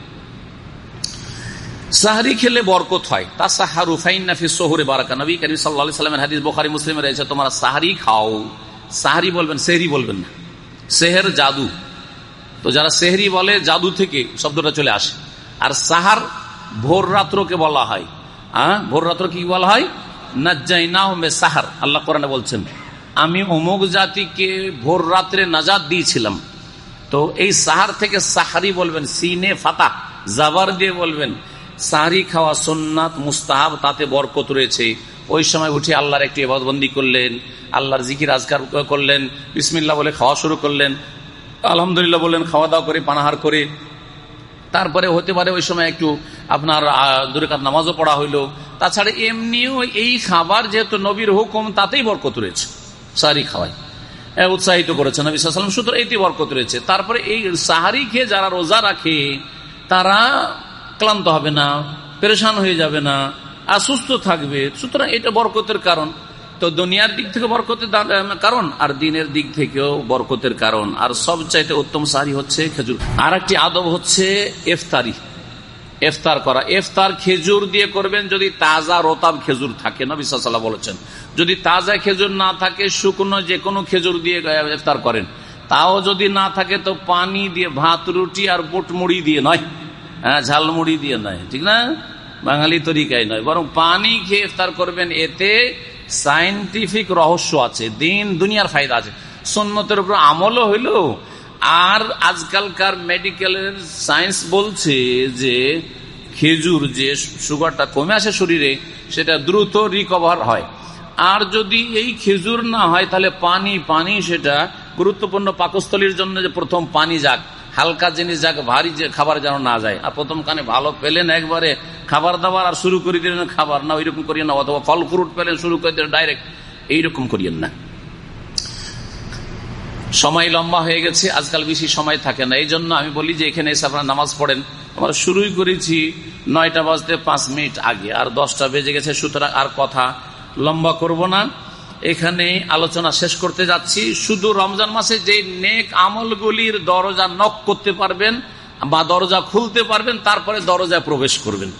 Speaker 1: সাহারি খেলে বরকত হয়। তা সাহারু ফাইন নাফি শহরে বারাকা। নবী করিম সাল্লা সাল্লামের হাদিস বোখারি, মুসলিমে রয়েছে, তোমরা সাহারি খাও। সাহারি বলবেন, সেহরি বলবেন না। সেহের জাদু। তো যারা সেহরি বলে, জাদু থেকে শব্দটা চলে আসে। আর সাহার ভোর রাত্রকে বলা হয়। হ্যাঁ ভোর রাত্র কি বলা হয়? নাজ্জাই না হোমে সাহার আল্লাহ কোরআনে বলছেন, আমি অমুক জাতিকে ভোর রাত্রে নাজাদ দিয়েছিলাম। তো এই সাহার থেকে সাহারি বলবেন, সিনে ফাতা। জাবার দিয়ে বলবেন সাহারি খাওয়া সোননাথ মুস্তাহাব তাতে বরকত রয়েছে। ওই সময় উঠে আল্লাহর একটি এবাদবন্দি করলেন, আল্লাহর জিকির আজকার করলেন বিসমিল্লা বলে খাওয়া শুরু করলেন, আলহামদুলিল্লাহ বললেন, খাওয়া দাওয়া করে, পানাহার করে। তারপরে হতে পারে ওই সময় একটু আপনার দুরেকাত নামাজও পড়া হইল। তাছাড়া এমনিও এই খাবার যেহেতু নবীর হুকুম, তাতেই বরকত রয়েছে, সারি খাওয়াই উৎসাহিত করেছেন নবী সাল্লাম সুতরাং এতে বরকত রয়েছে। তারপরে এই সাহারি খেয়ে যারা রোজা রাখে, তারা ক্লান্ত হবে না, পেরেশান হয়ে যাবে না আর সুস্থ থাকবে। সুতরাং এটা বরকতের কারণ। তো দুনিয়ার দিক থেকে বরকতের কারণ, আর দিনের দিক থেকেও বরকতের কারণ। আর সবচাইতে উত্তম সারি হচ্ছে খেজুর। আর একটি আদব হচ্ছে এফতারি এফতার করা। এফতার খেজুর দিয়ে করবেন যদি তাজা রতাব খেজুর থাকে না বিশ্বাসাল্লাহ বলেছেন। যদি তাজা খেজুর না থাকে, শুকনো যে কোনো খেজুর দিয়ে এফতার করেন। তাও যদি না থাকে, তো পানি দিয়ে, ভাত, রুটি আর বুট মুড়ি দিয়ে নয়। হ্যাঁ ঝালমুড়ি দিয়ে নয়, ঠিক না? বাঙালি তরিকায় নয়, বরং পানি খেয়ে ইফতার করবেন, এতে সাইন্টিফিক রহস্য আছে, দিন দুনিয়ার ফায়দা আছে। সন্ন্যতের উপর আমলও হইল। আর আজকালকার মেডিকেলের সায়েন্স বলছে যে, খেজুর যে সুগারটা কমে আসে শরীরে, সেটা দ্রুত রিকভার হয়। আর যদি এই খেজুর না হয়, তাহলে পানি পানি সেটা গুরুত্বপূর্ণ পাকস্থলীর জন্য যে প্রথম পানি যাক। হালকা জিনিস যাক, ভারী খাবার যেন না যায়। আর প্রথম কানে ভালো পেলেন একবারে, খাবার দাবার আর শুরু করে দিলেন খাবার। না, ওইরকম করিয়েন না, অথবা ফল ফ্রুট পেলেন, শুরু করে দিলেন, ডাইরেক্ট এইরকম করিয়েন না। সময় লম্বা হয়ে গেছে, আজকাল বেশি সময় থাকে না। এই জন্য আমি বলি যে, এখানে এসে আপনারা নামাজ পড়েন। আমরা শুরুই করেছি নয়টা বাজতে পাঁচ মিনিট আগে, আর দশটা বেজে গেছে, সুতরাং আর কথা লম্বা করব না। এখানে আলোচনা শেষ করতে যাচ্ছি। শুধু রমজান মাসে যে নেক আমলগুলির দরজা নক করতে পারবেন বা দরজা খুলতে পারবেন, তারপরে দরজায় প্রবেশ করবেন।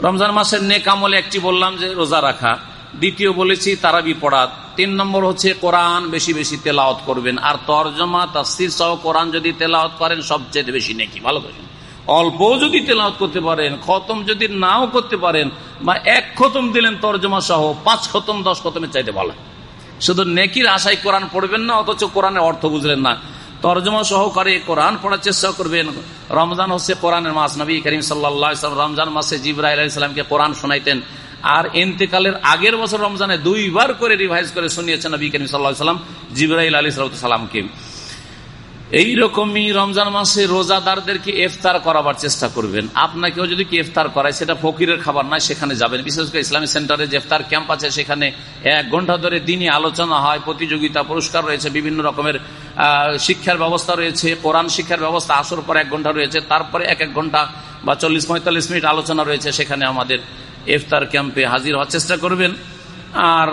Speaker 1: রমজান মাসের নেক আমলে একটি বললাম যে রোজা রাখা। দ্বিতীয় বলেছি তারাবি পড়া। তিন নম্বর হচ্ছে কোরআন বেশি বেশি তেলাওত করবেন। আর তর্জমা তাস্তির সহ কোরআন যদি তেলাওত করেন, সবচেয়ে বেশি নেকি। ভালো করেন অল্প যদি তেলাওত করতে পারেন, খতম যদি নাও করতে পারেন, বা এক খতম দিলেন তর্জমা সহ, পাঁচ খতম, দশ খতমের চাইতে ভালো। শুধু নেকির আশায় কোরআন পড়বেন না, অথচ কোরআনের অর্থ বুঝলেন না। তর্জমা সহকারে কোরআন পড়ার চেষ্টা করবেন। রমজান হচ্ছে কোরআনের মাস। নবী করিম সাল্লাম রমজান মাসে জিব্রাহ আলাইসালামকে কোরআন শোনাইতেন। আর এন্তেকালের আগের বছর রমজানে দুইবার করে রিভাইজ করে শুনিয়েছেন নবী করিম সাল্লাহ সাল্লাম জিব্রাহিল আলী সালামকে। এইরকমই রমজান মাসে রোজাদারদেরকে ইফতার করাবার চেষ্টা করবেন। আপনাকেও যদি কি ইফতার করায়, সেটা ফকিরের খাবার নয়, সেখানে যাবেন। বিশেষ করে ইসলামী সেন্টারে যে ইফতার ক্যাম্প আছে, সেখানে এক ঘণ্টা ধরে দিনই আলোচনা হয়, প্রতিযোগিতা, পুরস্কার রয়েছে, বিভিন্ন রকমের শিক্ষার ব্যবস্থা রয়েছে, কোরআন শিক্ষার ব্যবস্থা আসর পর এক ঘণ্টা রয়েছে, তারপরে এক এক ঘণ্টা বা চল্লিশ, পঁয়তাল্লিশ মিনিট আলোচনা রয়েছে, সেখানে আমাদের ইফতার ক্যাম্পে হাজির হওয়ার চেষ্টা করবেন। আর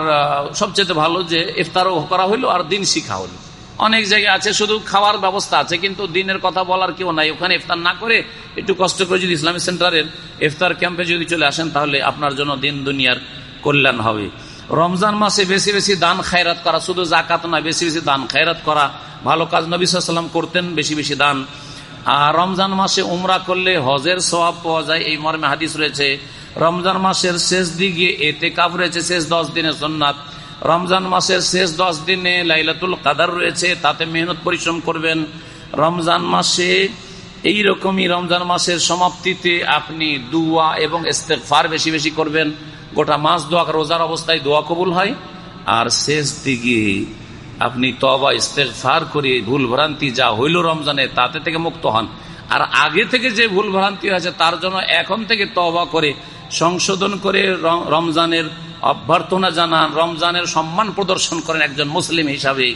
Speaker 1: সবচেয়ে ভালো যে ইফতারও করা হইল আর দিন শিখা হলো অনেক জায়গায় আছে, শুধু খাওয়ার ব্যবস্থা আছে, কিন্তু দিনের কথা বলার কেউ নাই। ওখানে ইফতার না করে একটু কষ্ট করে যদি ইসলামিক সেন্টারের ইফতার ক্যাম্পে যদি চলে আসেন, তাহলে আপনার জন্য দিন দুনিয়ার কল্যাণ হবে। রমজান মাসে বেশি বেশি দান খায়রাত করা, শুধু জাকাত না বেশি বেশি দান খায়রাত করা, ভালো কাজ নবী সাল্লাম করতেন বেশি বেশি দান। আর রমজান মাসে উমরা করলে হজের স্বভাব পাওয়া যায়, এই মর্মে হাদিস রয়েছে, রমজান মাসের শেষ দিকে এতে কাপ রয়েছে, শেষ দশ দিনের সন্ন্যাত রমজান মাসের শেষ দশ দিনে লাইলাতুল কাদার রয়েছে, তাতে মেহনত পরিশ্রম করবেন। রমজান মাসে এই রকমই রমজান মাসের সমাপ্তিতে আপনি দুয়া এবং ইস্তেকফার বেশি বেশি করবেন। গোটা মাস দোয়া, রোজার অবস্থায় দোয়া কবুল হয়। আর শেষ দিকে আপনি তবা ইস্তেকফার করে ভুল ভ্রান্তি যা হইল রমজানে, তাতে থেকে মুক্ত হন। আর আগে থেকে যে ভুল ভ্রান্তি হয়েছে, তার জন্য এখন থেকে তবা করে সংশোধন করে রমজানের অভ্যর্থনা জানান, রমজানের সম্মান প্রদর্শন করেন একজন মুসলিম হিসাবে।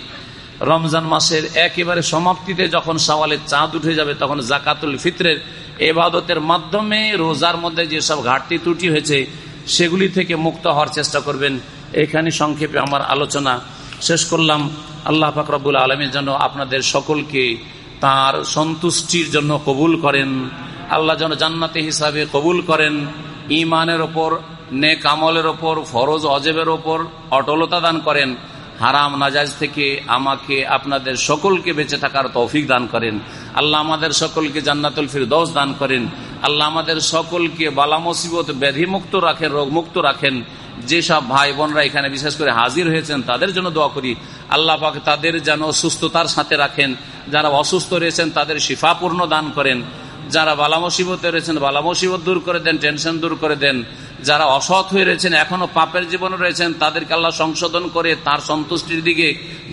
Speaker 1: রমজান মাসের একেবারে সমাপ্তিতে যখন সওয়ালের চাঁদ উঠে যাবে, তখন জাকাতুল ফিতরের এবাদতের মাধ্যমে রোজার মধ্যে যেসব ঘাটতি ত্রুটি হয়েছে, সেগুলি থেকে মুক্ত হওয়ার চেষ্টা করবেন। এখানে সংক্ষেপে আমার আলোচনা শেষ করলাম। আল্লাহ ফাকরাবুল আলমীর জন্য আপনাদের সকলকে তার সন্তুষ্টির জন্য কবুল করেন। আল্লাহ যেন জান্নাতি হিসাবে কবুল করেন। ইমানের ওপর নেক আমলের ওপর, ফরজ অজেবের ওপর অটলতা দান করেন। হারাম নাজাজ থেকে আমাকে, আপনাদের সকলকে বেঁচে থাকার তৌফিক দান করেন। আল্লাহ আমাদের সকলকে জান্নাতুল ফিরদৌস দান করেন। আল্লাহ আমাদের সকলকে বালা মুসিবত ব্যাধিমুক্ত রাখেন রোগমুক্ত রাখেন। যেসব ভাই বোনরা এখানে বিশেষ করে হাজির হয়েছেন, তাদের জন্য দোয়া করি। আল্লাহ পাক তাদের যেন সুস্থতার সাথে রাখেন। যারা অসুস্থ রয়েছেন, তাদের শিফাপূর্ণ দান করেন। যারা বালা মুসিবতে রয়েছেন, বালা মুসিবত দূর করে দেন, টেনশন দূর করে দেন। যারা অসৎ হয়ে রয়েছেন, এখনও পাপের জীবনে রয়েছেন, তাদেরকে আল্লাহ সংশোধন করে তার সন্তুষ্টির দিকে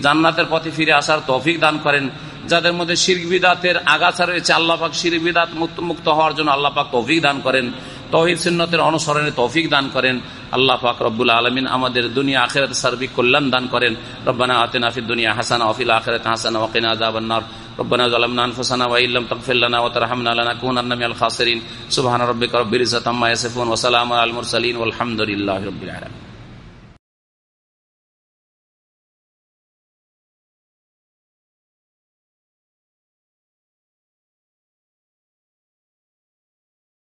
Speaker 1: জান্নাতের পথে ফিরে আসার তৌফিক দান করেন। যাদের মধ্যে শির্ক বিদাতের আগাছা রয়েছে আল্লাপাক শির বিদাত মুক্ত মুক্ত হওয়ার জন্য আল্লাপাক তৌফিক দান করেন। তহিদ সিন্নতের অনুসরণে তৌফিক দান করেন। আল্লাহ পাক রব্বুল আলমিন আমাদের দুনিয়া আখেরাত সার্বিক কল্যাণ দান করেন। রব্বানা আতেনা ফিদ দুনিয়া হাসানা অফিল আখেরাত হাসানা ওয়াকিনা আযাবান্নার ربنا ظلمنا انفسنا وان لم تغفر لنا وترحمنا لنكونن من الخاسرين سبحان ربك رب العزه عما يصفون وسلام على المرسلين والحمد لله رب العالمين